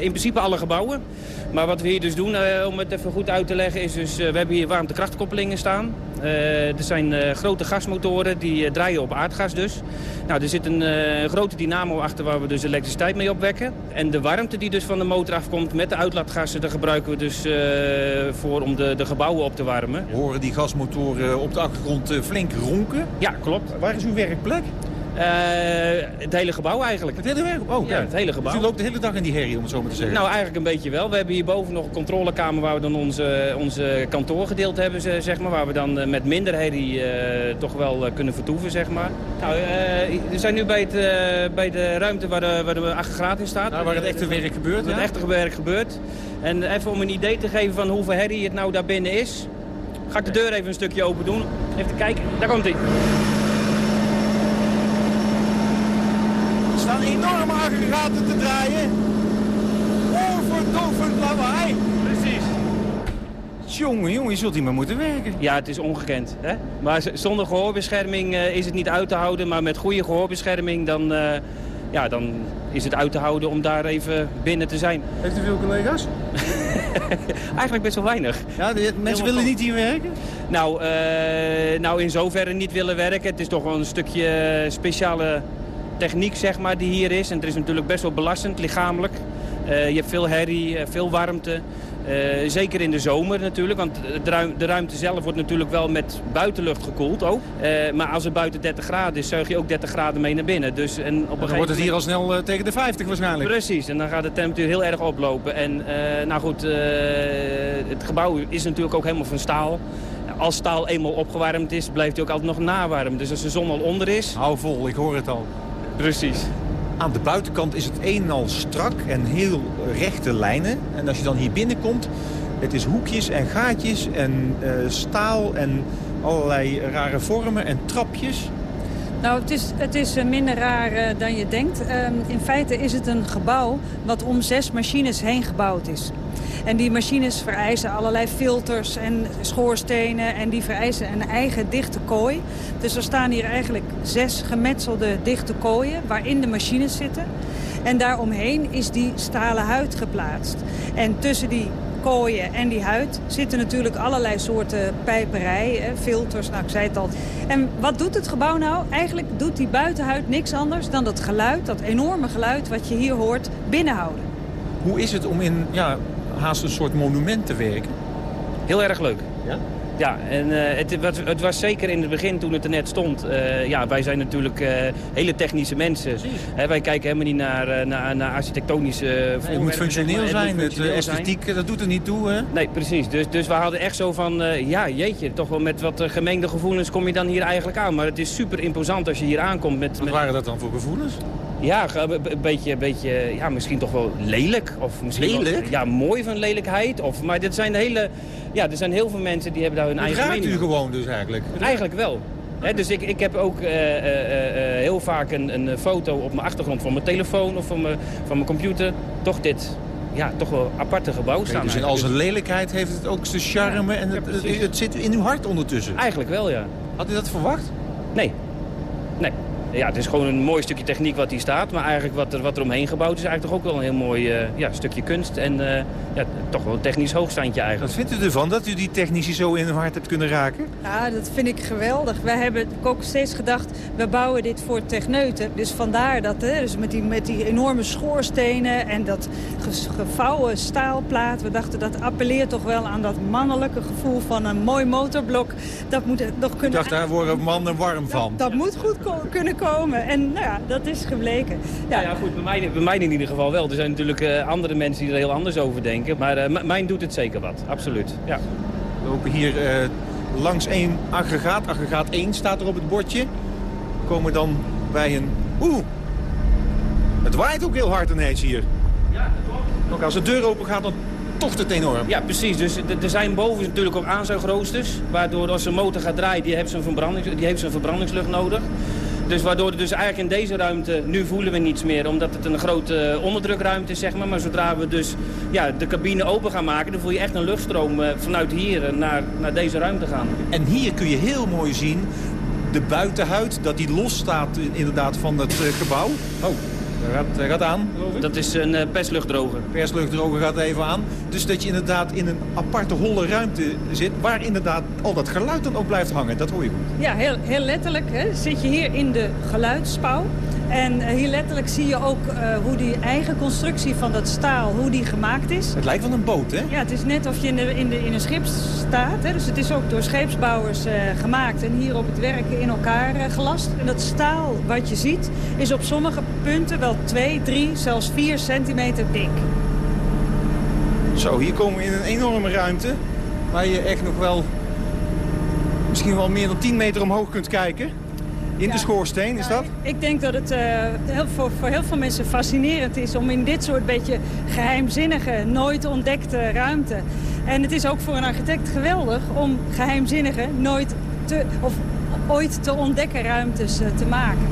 in principe alle gebouwen. Maar wat we hier dus doen, om het even goed uit te leggen... is dus, we hebben hier warmtekrachtkoppelingen staan. er zijn grote gasmotoren, die draaien op aardgas dus. Nou, er zit een grote dynamo achter waar we dus elektriciteit mee opwekken. En de warmte die dus van de motor afkomt met de uitlaatgassen... daar gebruiken we dus voor om de, de gebouwen op te warmen. Horen die gasmotoren op de achtergrond flink ronken? Ja, klopt. Waar is uw werkplek? Uh, het hele gebouw eigenlijk. Het hele werk? Oh, ja, het hele gebouw. Dus u loopt de hele dag in die herrie, om het zo maar te zeggen? Nou, eigenlijk een beetje wel. We hebben hierboven nog een controlekamer waar we dan onze, onze kantoorgedeelte hebben, zeg maar. Waar we dan met minder herrie uh, toch wel kunnen vertoeven, zeg maar. Nou, we zijn nu bij, het, bij de ruimte waar de, waar de aggregaat in staat. Nou, waar het echte werk gebeurt, Waar het echte werk gebeurt. En even om een idee te geven van hoeveel herrie het nou daar binnen is... ga ik de deur even een stukje open doen. Even kijken. Daar komt hij. Staan enorme aggregaten te draaien. Oorverdovend lawaai. Precies. Jongen, jongen, je zult hier maar moeten werken. Ja, het is ongekend. Hè? Maar zonder gehoorbescherming uh, is het niet uit te houden. Maar met goede gehoorbescherming dan... Uh, ja, dan is het uit te houden om daar even binnen te zijn. Heeft u veel collega's? (laughs) Eigenlijk best wel weinig. Ja, de, mensen Helemaal willen niet hier werken? Nou, uh, nou, in zoverre niet willen werken. Het is toch wel een stukje speciale techniek zeg maar, die hier is. En het is natuurlijk best wel belastend, lichamelijk. Uh, je hebt veel herrie, veel warmte. Uh, zeker in de zomer natuurlijk, want de, ruim, de, ruimte zelf wordt natuurlijk wel met buitenlucht gekoeld ook. Uh, maar als het buiten 30 graden is, zuig je ook 30 graden mee naar binnen. Dus, en op een dan wordt het hier al snel uh, tegen de 50 waarschijnlijk. Precies, en dan gaat de temperatuur heel erg oplopen. En nou goed, het gebouw is natuurlijk ook helemaal van staal. Als staal eenmaal opgewarmd is, blijft hij ook altijd nog nawarm. Dus als de zon al onder is... Hou vol, ik hoor het al. Precies. Aan de buitenkant is het een en al strak en heel rechte lijnen. En als je dan hier binnenkomt, het is hoekjes en gaatjes en uh, staal en allerlei rare vormen en trapjes. Nou, het is, het is eh, minder raar uh, dan je denkt. Uh, in feite is het een gebouw wat om zes machines heen gebouwd is. En die machines vereisen allerlei filters en schoorstenen. En die vereisen een eigen dichte kooi. Dus er staan hier eigenlijk zes gemetselde dichte kooien waarin de machines zitten. En daaromheen is die stalen huid geplaatst. En tussen die kooien en die huid zitten natuurlijk allerlei soorten pijperij, hè, filters, nou ik zei het al. En wat doet het gebouw nou? Eigenlijk doet die buitenhuid niks anders dan dat geluid, dat enorme geluid wat je hier hoort, binnenhouden. Hoe is het om in ja, haast een soort monument te werken? Heel erg leuk. Ja? Ja, en eh, het, was, het was zeker in het begin toen het er net stond. eh, ja, wij zijn natuurlijk eh, hele technische mensen. Wij kijken helemaal niet naar, naar, naar architectonische Nee, het moet functioneel zijn, functioneel zijn. esthetiek, dat doet er niet toe, hè? Nee, precies. Dus, dus we hadden echt zo van, ja jeetje, toch wel met wat gemengde gevoelens kom je dan hier eigenlijk aan. Maar het is super imposant als je hier aankomt met... Wat met waren dat dan voor gevoelens? Ja, een beetje, een beetje, ja, misschien toch wel lelijk. Of misschien wel- Lelijk? ja, mooi van lelijkheid. Of, maar dit zijn hele, ja, er zijn heel veel mensen die hebben daar hun Het eigen mening u gewoon dus eigenlijk. Eigenlijk wel. Dus ik, ik heb ook eh, eh, eh, heel vaak een, een foto op mijn achtergrond van mijn telefoon of van mijn, van mijn computer. Toch dit, ja, toch wel aparte gebouw staan. dus in al zijn lelijkheid heeft het ook zijn charme en het, het, het zit in uw hart ondertussen. Eigenlijk wel, ja. Had u dat verwacht? Nee. Ja, het is gewoon een mooi stukje techniek wat hier staat. Maar eigenlijk wat er, wat er omheen gebouwd is eigenlijk toch ook wel een heel mooi eh, ja, stukje kunst. En eh, ja, toch wel een technisch hoogstandje eigenlijk. Wat vindt u ervan dat u die technici zo in uw hart hebt kunnen raken? Ja, dat vind ik geweldig. Wij hebben ook steeds gedacht, we bouwen dit voor techneuten. Dus vandaar dat, hè, dus met, die, met die enorme schoorstenen en dat gevouwen staalplaat. We dachten, dat appelleert toch wel aan dat mannelijke gevoel van een mooi motorblok. Dat moet het nog Ik kunnen... dacht, daar worden mannen warm van. Dat moet goed kunnen komen. En nou ja, dat is gebleken. Ja, ja goed, bij mij, bij mij in ieder geval wel. Er zijn natuurlijk eh, andere mensen die er heel anders over denken. Maar eh, mijn doet het zeker wat, absoluut. Ja. We lopen hier eh, langs één aggregaat. Aggregaat 1 staat er op het bordje. We komen dan bij een... Oeh! Het waait ook heel hard ineens hier. Ja, Ook als de deur open gaat, dan tocht het enorm. Ja, precies. Dus er zijn boven natuurlijk ook aanzuigroosters. Waardoor als de motor gaat draaien, die heeft zijn, verbrandings, die heeft zijn verbrandingslucht nodig. Dus waardoor dus eigenlijk in deze ruimte, nu voelen we niets meer. Omdat het een grote eh, onderdrukruimte is, zeg maar. Maar zodra we dus ja, de cabine open gaan maken, dan voel je echt een luchtstroom eh, vanuit hier eh, naar, naar deze ruimte gaan. En hier kun je heel mooi zien de buitenhuid, dat die los staat inderdaad van het gebouw. Oh, gaat, gaat aan, geloof ik. Dat is een eh, persluchtdroger. persluchtdroger gaat even aan. Dus dat je inderdaad in een aparte holle ruimte zit... waar inderdaad al dat geluid dan ook blijft hangen. Dat hoor je goed. Ja, heel, heel letterlijk hè, zit je hier in de geluidsspouw. En eh, hier letterlijk zie je ook eh, hoe die eigen constructie van dat staal, hoe die gemaakt is. Het lijkt wel een boot, hè? Ja, het is net of je in, de, in, de, in een schip staat. Hè? Dus het is ook door scheepsbouwers eh, gemaakt en hier op het werken in elkaar gelast. En dat staal wat je ziet is op sommige punten wel 2, 3, zelfs 4 centimeter dik. Zo, hier komen we in een enorme ruimte... waar je echt nog wel... misschien wel meer dan 10 meter omhoog kunt kijken. In de schoorsteen, is dat? Ik denk dat het eh, heel, voor, voor heel veel mensen fascinerend is om in dit soort beetje geheimzinnige, nooit ontdekte ruimte. En het is ook voor een architect geweldig om geheimzinnige, nooit te, of ooit te ontdekken ruimtes eh, te maken.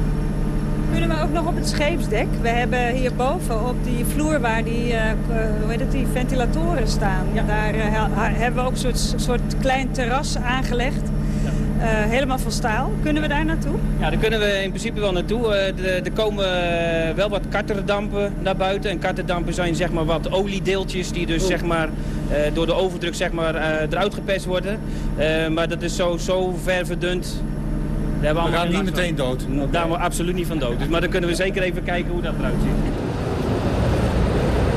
Kunnen we ook nog op het scheepsdek? We hebben hierboven op die vloer waar die, eh, hoe heet het, die ventilatoren staan. Daar hebben we ook een soort, soort klein terras aangelegd. Eh, helemaal van staal. Kunnen we daar naartoe? Ja, daar kunnen we in principe wel naartoe. Eh, de- Er komen eh, wel wat katterdampen naar buiten. En katterdampen zijn zeg maar wat oliedeeltjes die dus zeg maar eh, door de overdruk zeg maar eh, eruit gepest worden. Eh, maar dat is zo, zo ver verdund. We gaan niet meteen dood. Daar gaan we absoluut niet van dood. Dus, maar dan kunnen we zeker even kijken hoe dat eruit ziet.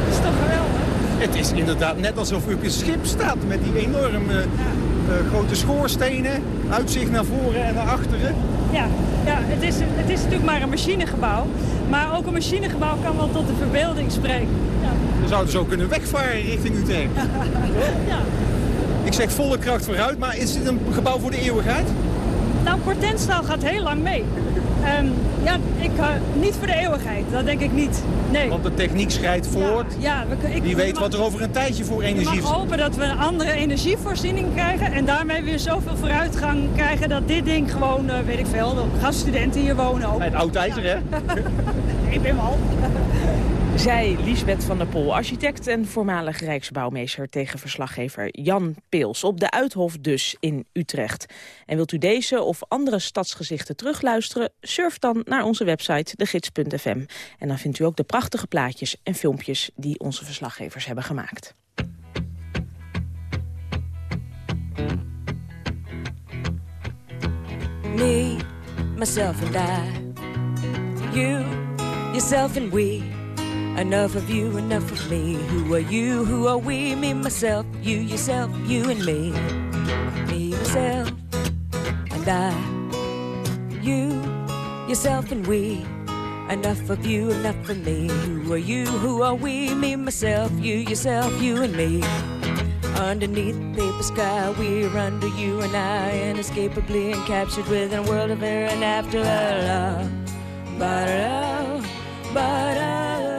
Dat is toch geweldig? Het is inderdaad net alsof u op een schip staat... met die enorme eh, grote schoorstenen. Uitzicht naar voren en naar achteren. Ja, ja het, is, het is natuurlijk maar een machinegebouw. Maar ook een machinegebouw kan wel tot de verbeelding spreken. Ja. We zouden zo kunnen wegvaren richting Utrecht. (laughs) ja. Ik zeg volle kracht vooruit, maar is dit een gebouw voor de eeuwigheid? Nou, Cortenstaal gaat heel lang mee. Ehm, ja, ik, niet voor de eeuwigheid. Dat denk ik niet. Nee. Want de techniek schrijdt voort. Ja, we, kun- ik, Wie weet mag- wat er over een tijdje voor energie... mag hopen dat we een andere energievoorziening krijgen. En daarmee weer zoveel vooruitgang krijgen dat dit ding gewoon, eh, weet ik veel, de gaststudenten hier wonen ook. Het oud ijzer, hè? (laughs) Ik ben wel. Zij Liesbeth van der Pol, architect en voormalig rijksbouwmeester... tegen verslaggever Jan Peels op de Uithof dus in Utrecht. En wilt u deze of andere stadsgezichten terugluisteren? Surf dan naar onze website degids.fm. En dan vindt u ook de prachtige plaatjes en filmpjes... die onze verslaggevers hebben gemaakt. Me, myself, and I. You, yourself, and we. Enough of you, enough of me. Who are you? Who are we? Me, myself, you, yourself, you, and me. Me, myself, and I. You, yourself, and we. Enough of you, enough of me. Who are you? Who are we? Me, myself, you, yourself, you, and me. Underneath the paper sky, we're under you and I, inescapably encaptured within a world of air and after love. But love, but love.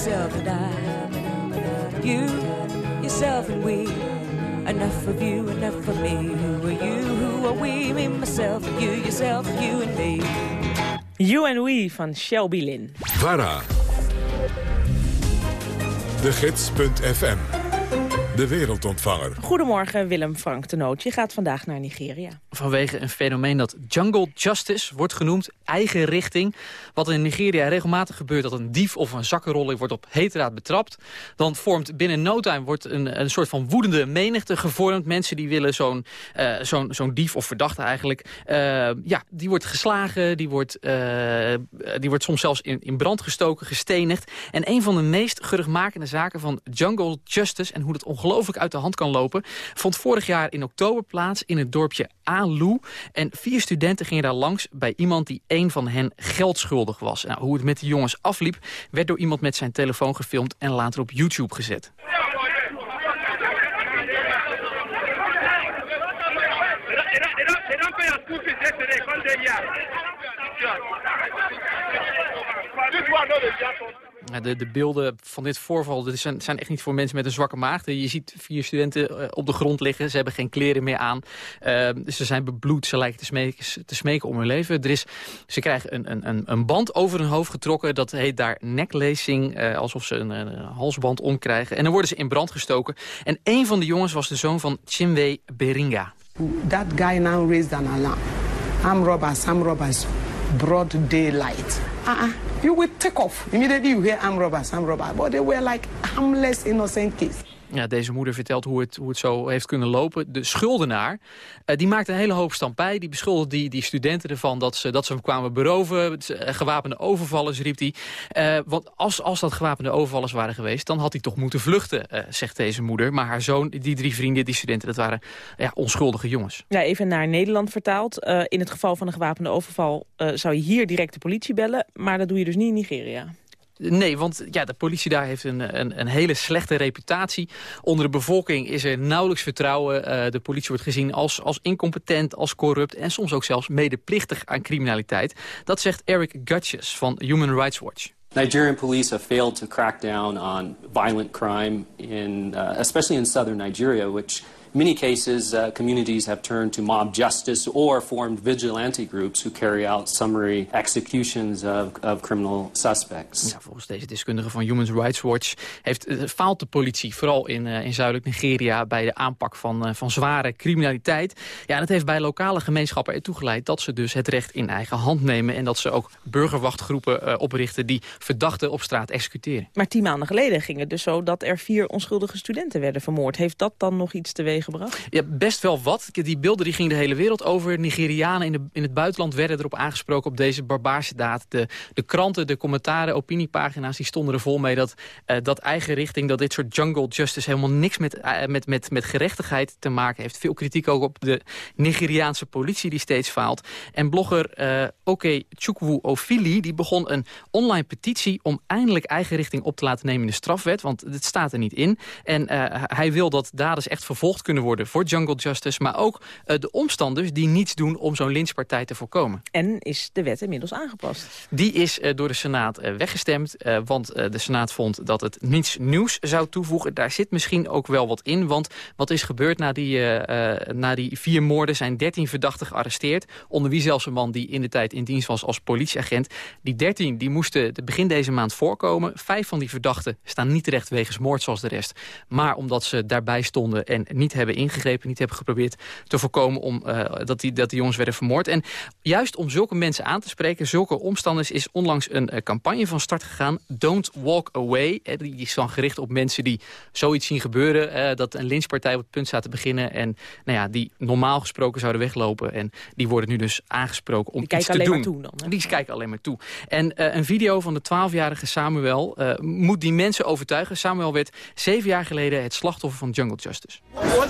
Myself, and I. You, yourself, and we. Enough of you, enough of me. Who are you? Who are we? Me, myself, you, yourself, you, and me. You and We van Shelby Lynn. VARA. De Gids.fm. De wereldontvanger. Goedemorgen Willem Frank de Noot. Je gaat vandaag naar Nigeria. Vanwege een fenomeen dat jungle justice wordt genoemd, eigen richting. Wat in Nigeria regelmatig gebeurt dat een dief of een zakkenroller wordt op heterdaad betrapt. Dan vormt binnen no time wordt een, een soort van woedende menigte gevormd. Mensen die willen zo'n uh, zo'n zo'n dief of verdachte eigenlijk, uh, ja, die wordt geslagen, die wordt, uh, die wordt soms zelfs in, in brand gestoken, gestenigd. En een van de meest geruchtmakende zaken van jungle justice en hoe dat ongelooflijk uit de hand kan lopen... vond vorig jaar in oktober plaats in het dorpje Alu. En vier studenten gingen daar langs bij iemand die een van hen geld schuldig was. Nou, hoe het met die jongens afliep, werd door iemand met zijn telefoon gefilmd... en later op YouTube gezet. De, de beelden van dit voorval dit zijn, zijn echt niet voor mensen met een zwakke maag. Je ziet vier studenten op de grond liggen. Ze hebben geen kleren meer aan. Uh, ze zijn bebloed. Ze lijken te smeken, te smeken om hun leven. Er is, ze krijgen een, een, een band over hun hoofd getrokken. Dat heet daar necklacing. Uh, alsof ze een, een, halsband omkrijgen. En dan worden ze in brand gestoken. En een van de jongens was de zoon van Chinwe Beringa. That guy now raised an alarm. I'm robbers, I'm robbers. Broad daylight. Uh-uh. You will take off. Immediately you hear I'm robbers, I'm robbers. But they were like harmless, innocent kids. Ja, deze moeder vertelt hoe het, hoe het zo heeft kunnen lopen. De schuldenaar, uh, die maakte een hele hoop stampij. Die beschuldigde die, die studenten ervan dat ze, dat ze hem kwamen beroven. Gewapende overvallers, riep hij. Uh, want als, als dat gewapende overvallers waren geweest... dan had hij toch moeten vluchten, zegt deze moeder. Maar haar zoon, die drie vrienden, die studenten... dat waren ja, onschuldige jongens. Ja, even naar Nederland vertaald. in het geval van een gewapende overval... zou je hier direct de politie bellen. Maar dat doe je dus niet in Nigeria. Nee, want ja, de politie daar heeft een, een, een, hele slechte reputatie. Onder de bevolking is er nauwelijks vertrouwen. Uh, de politie wordt gezien als, als incompetent, als corrupt... en soms ook zelfs medeplichtig aan criminaliteit. Dat zegt Eric Gutches van Human Rights Watch. Nigerian police have failed to crack down on violent crime, in, uh, especially in southern Nigeria... which many cases, uh, communities have turned to mob justice or formed vigilante groups who carry out summary executions of, of criminal suspects. Ja, volgens deze deskundige van Human Rights Watch heeft, uh, faalt de politie, vooral in, uh, in zuidelijk Nigeria, bij de aanpak van, uh, van zware criminaliteit. Ja, en het heeft bij lokale gemeenschappen ertoe geleid dat ze dus het recht in eigen hand nemen en dat ze ook burgerwachtgroepen oprichten die verdachten op straat executeren. Maar tien maanden geleden ging het dus zo dat er vier onschuldige studenten werden vermoord. Heeft dat dan nog iets teweeg Ja, best wel wat. Die beelden die gingen de hele wereld over. Nigerianen in, de, in het buitenland werden erop aangesproken op deze barbaarse daad. De, de kranten, de commentaren, opiniepagina's, die stonden er vol mee dat, uh, dat eigen richting, dat dit soort jungle justice helemaal niks met, uh, met, met, met gerechtigheid te maken heeft. Veel kritiek ook op de Nigeriaanse politie die steeds faalt. En blogger uh, Oke Chukwu Ofili, die begon een online petitie om eindelijk eigen richting op te laten nemen in de strafwet, want het staat er niet in. En hij wil dat daders echt vervolgd kunnen worden voor jungle justice... maar ook uh, de omstanders die niets doen om zo'n lynchpartij te voorkomen. En is de wet inmiddels aangepast? Die is uh, door de Senaat uh, weggestemd, want de Senaat vond dat het niets nieuws zou toevoegen. Daar zit misschien ook wel wat in, want wat is gebeurd na die, na die vier moorden... zijn 13 verdachten gearresteerd, onder wie zelfs een man die in de tijd in dienst was als politieagent. Die 13 die moesten begin deze maand voorkomen. Vijf van die verdachten staan niet terecht wegens moord zoals de rest, maar omdat ze daarbij stonden en niet hebben ingegrepen... niet hebben geprobeerd te voorkomen om, dat, die, dat die jongens werden vermoord. En juist om zulke mensen aan te spreken, zulke omstanders... is onlangs een campagne van start gegaan, Don't Walk Away. die is dan gericht op mensen die zoiets zien gebeuren... dat een lynchpartij op het punt staat te beginnen... en nou ja, die normaal gesproken zouden weglopen. En die worden nu dus aangesproken om iets te doen. Maar toe dan, Die kijken alleen maar toe. En uh, een video van de 12-jarige Samuel uh, moet die mensen overtuigen. Samuel werd zeven jaar geleden het slachtoffer van Jungle Justice. What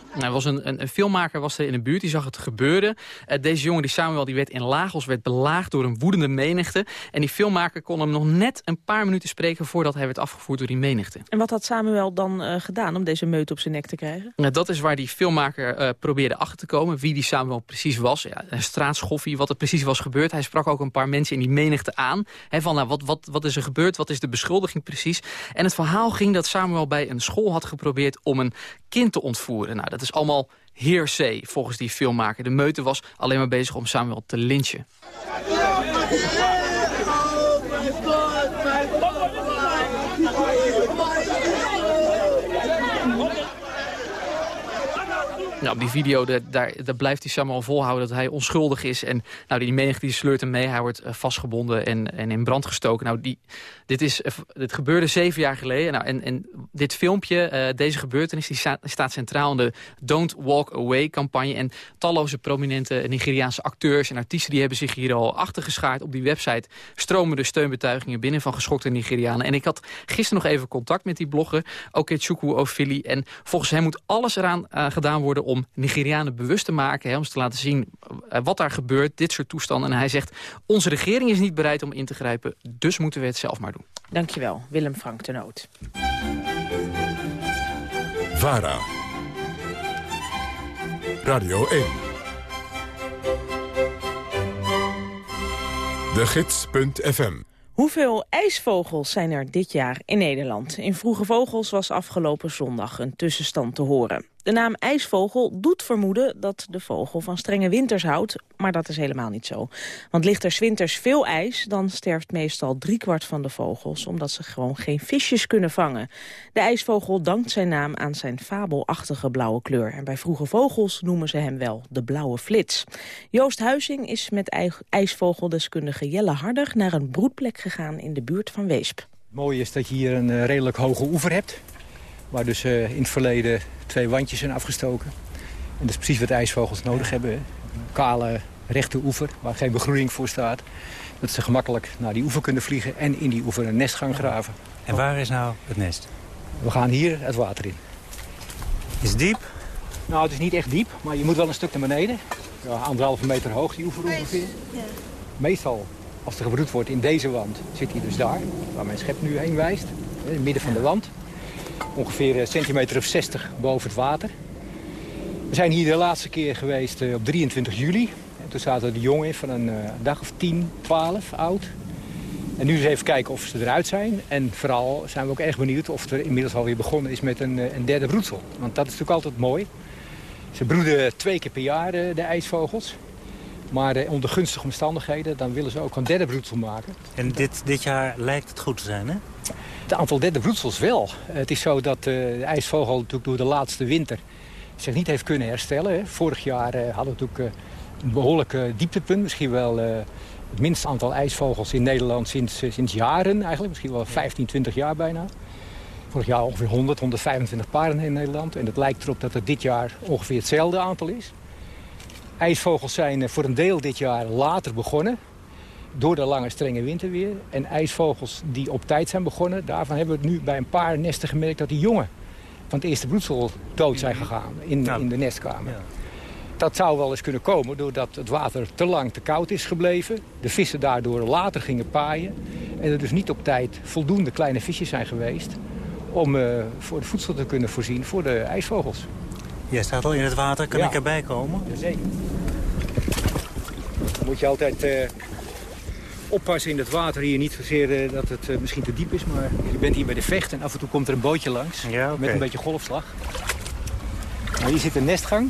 nou, was een, een, een, filmmaker was er in de buurt, die zag het gebeuren. Uh, deze jongen, die Samuel, die werd in Lagos werd belaagd door een woedende menigte. En die filmmaker kon hem nog net een paar minuten spreken... voordat hij werd afgevoerd door die menigte. En wat had Samuel dan uh, gedaan om deze meute op zijn nek te krijgen? Uh, dat is waar die filmmaker probeerde achter te komen. Wie die Samuel precies was. Ja, een straatschoffie, wat er precies was gebeurd. Hij sprak ook een paar mensen in die menigte aan. He, van, nou, wat, wat, wat is er gebeurd? Wat is de beschuldiging precies? En het verhaal ging dat Samuel bij een school had geprobeerd... om een kind te ontvoeren. Nou, dat is allemaal hearsay, volgens die filmmaker. De meute was alleen maar bezig om Samuel te lynchen. Nou, die video daar, blijft hij Samuel volhouden dat hij onschuldig is. En nou, die menigte die sleurt hem mee. Hij wordt uh, vastgebonden en, en in brand gestoken. Nou, die, dit, is, uh, dit gebeurde zeven jaar geleden. Nou, en, en dit filmpje, uh, deze gebeurtenis, die sta, staat centraal in de Don't Walk Away campagne. En talloze prominente Nigeriaanse acteurs en artiesten... die hebben zich hier al achtergeschaard. Op die website stromen de steunbetuigingen binnen van geschokte Nigerianen. En ik had gisteren nog even contact met die blogger, Okechukwu Ofili. En volgens hem moet alles eraan gedaan worden om Nigerianen bewust te maken... Hè, om ze te laten zien uh, wat daar gebeurt, dit soort toestanden. En hij zegt, onze regering is niet bereid om in te grijpen... dus moeten we het zelf maar doen. Dankjewel, Willem Frank de Noot. VARA Radio 1 De Gids.fm Hoeveel ijsvogels zijn er dit jaar in Nederland? In Vroege Vogels was afgelopen zondag een tussenstand te horen. De naam ijsvogel doet vermoeden dat de vogel van strenge winters houdt, maar dat is helemaal niet zo. Want ligt er winters veel ijs, dan sterft meestal driekwart van de vogels, omdat ze gewoon geen visjes kunnen vangen. De ijsvogel dankt zijn naam aan zijn fabelachtige blauwe kleur. En bij vroege vogels noemen ze hem wel de blauwe flits. Joost Huizing is met ijsvogeldeskundige Jelle Harder naar een broedplek gegaan in de buurt van Weesp. Het mooie is dat je hier een uh, redelijk hoge oever hebt. Waar dus uh, in het verleden twee wandjes zijn afgestoken. En dat is precies wat ijsvogels nodig hebben. Een kale, rechte oever, waar geen begroeiing voor staat. Dat ze gemakkelijk naar die oever kunnen vliegen en in die oever een nest gaan graven. En waar is nou het nest? We gaan hier het water in. Is het diep? Nou, het is niet echt diep, maar je moet wel een stuk naar beneden. Ja, anderhalve meter hoog, die oever ongeveer. Meestal, als er gebroed wordt in deze wand, zit hij dus daar. Waar mijn schep nu heen wijst. In het midden van de wand ongeveer een centimeter of 60 boven het water. We zijn hier de laatste keer geweest eh, op 23 juli. En toen zaten de jongen van een eh, dag of 10, 12 oud. En nu eens even kijken of ze eruit zijn. En vooral zijn we ook erg benieuwd of er inmiddels alweer begonnen is met een, eh, een derde broedsel. Want dat is natuurlijk altijd mooi. Ze broeden twee keer per jaar, de ijsvogels. Maar onder gunstige omstandigheden, dan willen ze ook een derde broedsel maken. En dit, dit jaar lijkt het goed te zijn, hè? Het aantal derde broedsels wel. Het is zo dat de ijsvogel natuurlijk door de laatste winter zich niet heeft kunnen herstellen. Vorig jaar hadden we natuurlijk een behoorlijk dieptepunt. Misschien wel het minste aantal ijsvogels in Nederland sinds, sinds jaren eigenlijk. Misschien wel 15, 20 jaar bijna. Vorig jaar ongeveer 100, 125 paren in Nederland. En het lijkt erop dat het dit jaar ongeveer hetzelfde aantal is. IJsvogels zijn voor een deel dit jaar later begonnen door de lange strenge winterweer. En ijsvogels die op tijd zijn begonnen, daarvan hebben we nu bij een paar nesten gemerkt dat die jongen van het eerste broedsel dood zijn gegaan in, in de nestkamer. Dat zou wel eens kunnen komen doordat het water te lang te koud is gebleven. De vissen daardoor later gingen paaien. En er dus niet op tijd voldoende kleine visjes zijn geweest... om uh, voor het voedsel te kunnen voorzien voor de ijsvogels. Jij staat al in het water, kan ik erbij komen? Jazeker. Dan moet je altijd uh, oppassen in het water hier. Niet zozeer uh, dat het uh, misschien te diep is, maar je bent hier bij de vecht en af en toe komt er een bootje langs. Ja, okay. Met een beetje golfslag. Nou, hier zit een nestgang.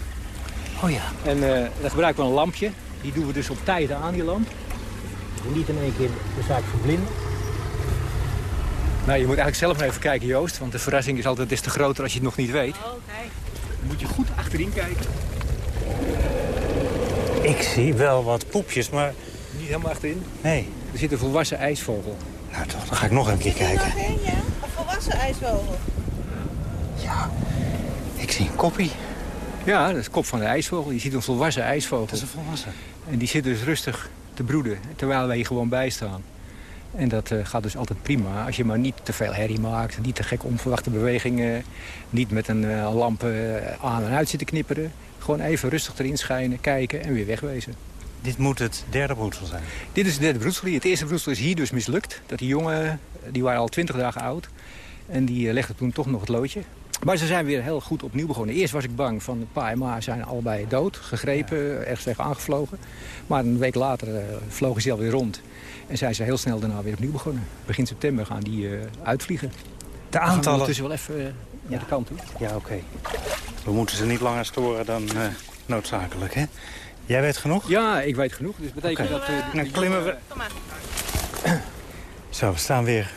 Oh ja. En uh, dan gebruiken we een lampje. Die doen we dus op tijd aan, die lamp. Dus niet in één keer de zaak verblinden. Nou, je moet eigenlijk zelf maar even kijken, Joost. Want de verrassing is altijd des te groter als je het nog niet weet. Oh. Dan moet je goed achterin kijken. Ik zie wel wat poepjes, maar... Niet helemaal achterin? Nee. Er zit een volwassen ijsvogel. Nou toch, dan ga ik nog een keer kijken. Nog een, ja? Een volwassen ijsvogel. Ja, ik zie een koppie. Ja, dat is de kop van de ijsvogel. Je ziet een volwassen ijsvogel. Dat is een volwassen. En die zit dus rustig te broeden, terwijl wij hier gewoon bijstaan. En dat uh, gaat dus altijd prima. Als je maar niet te veel herrie maakt, niet te gek onverwachte bewegingen... niet met een uh, lamp uh, aan en uit zitten knipperen. Gewoon even rustig erin schijnen, kijken en weer wegwezen. Dit moet het derde broedsel zijn? Dit is het derde broedsel. Het eerste broedsel is hier dus mislukt. Dat die jongen, die waren al twintig dagen oud. En die legden toen toch nog het loodje. Maar ze zijn weer heel goed opnieuw begonnen. Eerst was ik bang van pa en ma zijn allebei dood, gegrepen, ergens weg aangevlogen. Maar een week later vlogen ze alweer rond. En zijn ze heel snel daarna weer opnieuw begonnen. Begin september gaan die uh, uitvliegen. De aantallen... We tussen wel even uh, naar de kant toe. Ja, oké. Okay. We moeten ze niet langer storen dan noodzakelijk, hè? Jij weet genoeg? Ja, ik weet genoeg. Dus betekent okay. dat... Dan klimmen we... Zo, we staan weer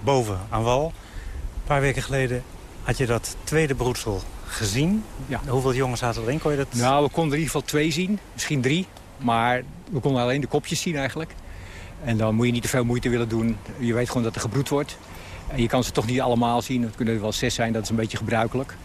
boven aan wal. Een paar weken geleden had je dat tweede broedsel gezien? Ja. Hoeveel jongens zaten erin? Kon je dat... Nou, we konden er in ieder geval twee zien. Misschien drie. Maar we konden alleen de kopjes zien eigenlijk. En dan moet je niet te veel moeite willen doen. Je weet gewoon dat er gebroed wordt. En je kan ze toch niet allemaal zien. Het kunnen er wel zes zijn, dat is een beetje gebruikelijk.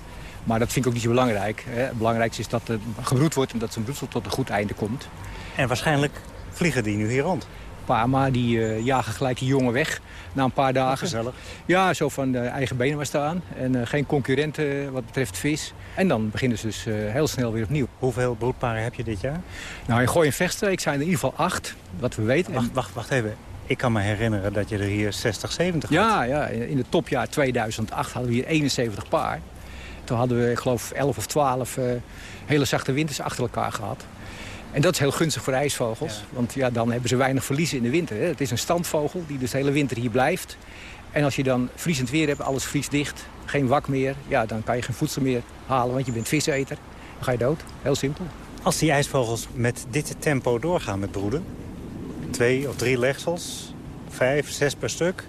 Maar dat vind ik ook niet zo belangrijk. Het belangrijkste is dat er gebroed wordt en dat zijn broedsel tot een goed einde komt. En waarschijnlijk vliegen die nu hier rond? Pama die uh, jagen gelijk die jongen weg na een paar dagen. Gezellig. Ja, zo van de eigen benen maar staan. En uh, geen concurrenten wat betreft vis. En dan beginnen ze dus uh, heel snel weer opnieuw. Hoeveel broedparen heb je dit jaar? Nou, in Gooi en Vechtstreek zijn er in ieder geval acht, wat we weten. Wacht, wacht, wacht even. Ik kan me herinneren dat je er hier 60, 70 ja, had. Ja, in het topjaar 2008 hadden we hier 71 paar. Toen hadden we, ik geloof, 11 of 12 hele zachte winters achter elkaar gehad. En dat is heel gunstig voor ijsvogels. Ja. Want ja, dan hebben ze weinig verliezen in de winter. Hè. Het is een standvogel die dus de hele winter hier blijft. En als je dan vriezend weer hebt, alles vriest dicht, geen wak meer... Ja, dan kan je geen voedsel meer halen, want je bent viseter. Dan ga je dood. Heel simpel. Als die ijsvogels met dit tempo doorgaan met broeden... twee of drie legsels, vijf, zes per stuk...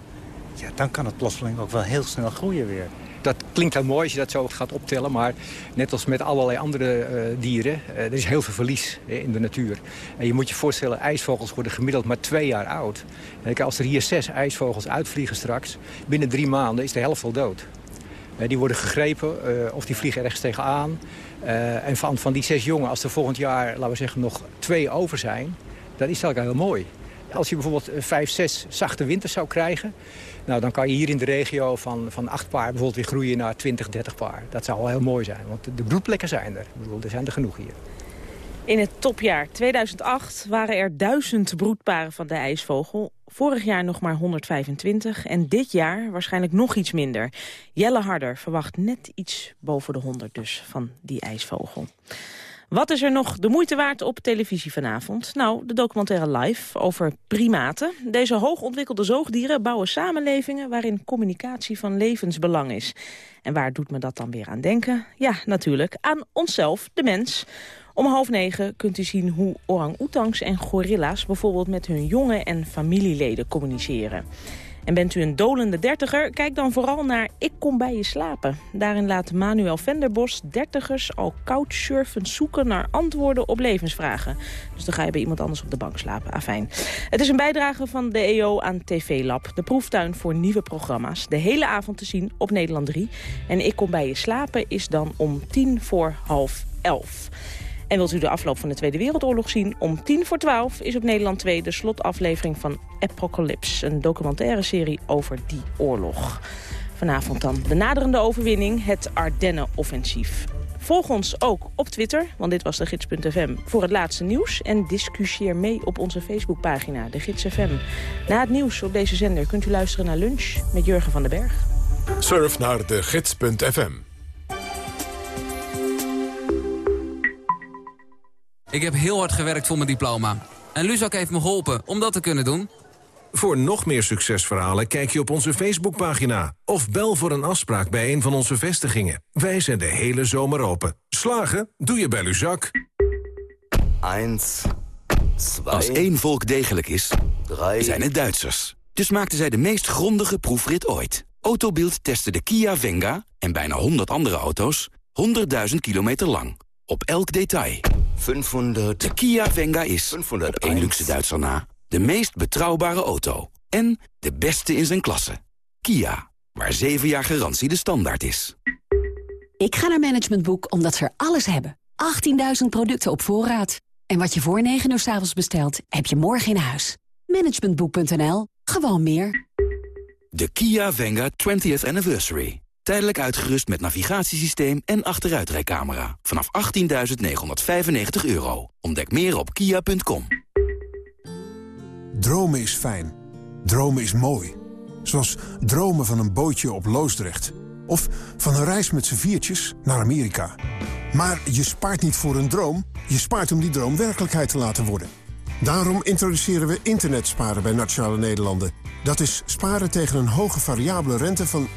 Ja, dan kan het plotseling ook wel heel snel groeien weer dat klinkt heel mooi als je dat zo gaat optellen. Maar net als met allerlei andere uh, dieren, uh, er is heel veel verlies in de natuur. En je moet je voorstellen, ijsvogels worden gemiddeld maar twee jaar oud. En als er hier zes ijsvogels uitvliegen straks, binnen drie maanden is de helft al dood. Uh, die worden gegrepen of die vliegen ergens tegenaan. en van, van die zes jongen, als er volgend jaar, laten we zeggen, nog twee over zijn... dan is dat heel mooi. Als je bijvoorbeeld vijf, zes zachte winters zou krijgen... Nou, dan kan je hier in de regio van, van acht paar bijvoorbeeld weer groeien naar 20, 30 paar. Dat zou wel heel mooi zijn, want de broedplekken zijn er. Ik bedoel, er zijn er genoeg hier. In het topjaar 2008 waren er duizend broedparen van de ijsvogel. Vorig jaar nog maar 125 en dit jaar waarschijnlijk nog iets minder. Jelle Harder verwacht net iets boven de 100 dus van die ijsvogel. Wat is er nog de moeite waard op televisie vanavond? Nou, de documentaire Live over primaten. Deze hoogontwikkelde zoogdieren bouwen samenlevingen... waarin communicatie van levensbelang is. En waar doet me dat dan weer aan denken? Ja, natuurlijk, aan onszelf, de mens. Om half negen kunt u zien hoe orang-oetangs en gorilla's... bijvoorbeeld met hun jongen en familieleden communiceren. En bent u een dolende dertiger, kijk dan vooral naar Ik kom bij je slapen. Daarin laat Manuel Venderbos dertigers al couchsurfend zoeken naar antwoorden op levensvragen. Dus dan ga je bij iemand anders op de bank slapen. Afijn. Het is een bijdrage van de EO aan TV Lab, de proeftuin voor nieuwe programma's. De hele avond te zien op Nederland 3. En Ik kom bij je slapen is dan om tien voor half elf. En wilt u de afloop van de Tweede Wereldoorlog zien? Om tien voor twaalf is op Nederland 2 de slotaflevering van Apocalypse. Een documentaire serie over die oorlog. Vanavond dan de naderende overwinning, het Ardennen-offensief. Volg ons ook op Twitter, want dit was de gids.fm, voor het laatste nieuws. En discussieer mee op onze Facebookpagina, de Gids FM. Na het nieuws op deze zender kunt u luisteren naar lunch met Jurgen van den Berg. Surf naar de gids.fm. Ik heb heel hard gewerkt voor mijn diploma. En Luzak heeft me geholpen om dat te kunnen doen. Voor nog meer succesverhalen kijk je op onze Facebookpagina... of bel voor een afspraak bij een van onze vestigingen. Wij zijn de hele zomer open. Slagen? Doe je bij Luzak. 1, 2... Als één volk degelijk is, zijn het Duitsers. Dus maakten zij de meest grondige proefrit ooit. Autobild testte de Kia Venga en bijna 100 andere auto's 100.000 kilometer lang. Op elk detail. 500. De Kia Venga is, 500 op één luxe Duitser na, de meest betrouwbare auto. En de beste in zijn klasse. Kia, waar 7 jaar garantie de standaard is. Ik ga naar Management Boek omdat ze er alles hebben. 18.000 producten op voorraad. En wat je voor 9 uur s avonds bestelt, heb je morgen in huis. Managementboek.nl. Gewoon meer. De Kia Venga 20th Anniversary. Tijdelijk uitgerust met navigatiesysteem en achteruitrijcamera. Vanaf 18.995 euro. Ontdek meer op kia.com. Dromen is fijn. Dromen is mooi. Zoals dromen van een bootje op Loosdrecht. Of van een reis met z'n viertjes naar Amerika. Maar je spaart niet voor een droom. Je spaart om die droom werkelijkheid te laten worden. Daarom introduceren we internetsparen bij Nationale Nederlanden. Dat is sparen tegen een hoge variabele rente van 1,95%.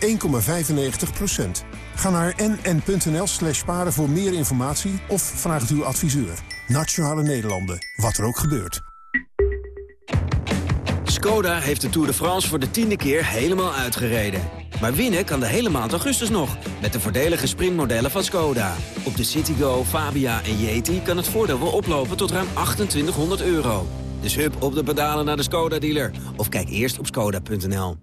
Ga naar nn.nl slash sparen voor meer informatie of vraag uw adviseur. Nationale Nederlanden, wat er ook gebeurt. Skoda heeft de Tour de France voor de tiende keer helemaal uitgereden. Maar winnen kan de hele maand augustus nog, met de voordelige sprintmodellen van Skoda. Op de Citigo, Fabia en Yeti kan het voordeel wel oplopen tot ruim 2800 euro. Dus hup op de pedalen naar de Skoda-dealer. Of kijk eerst op skoda.nl.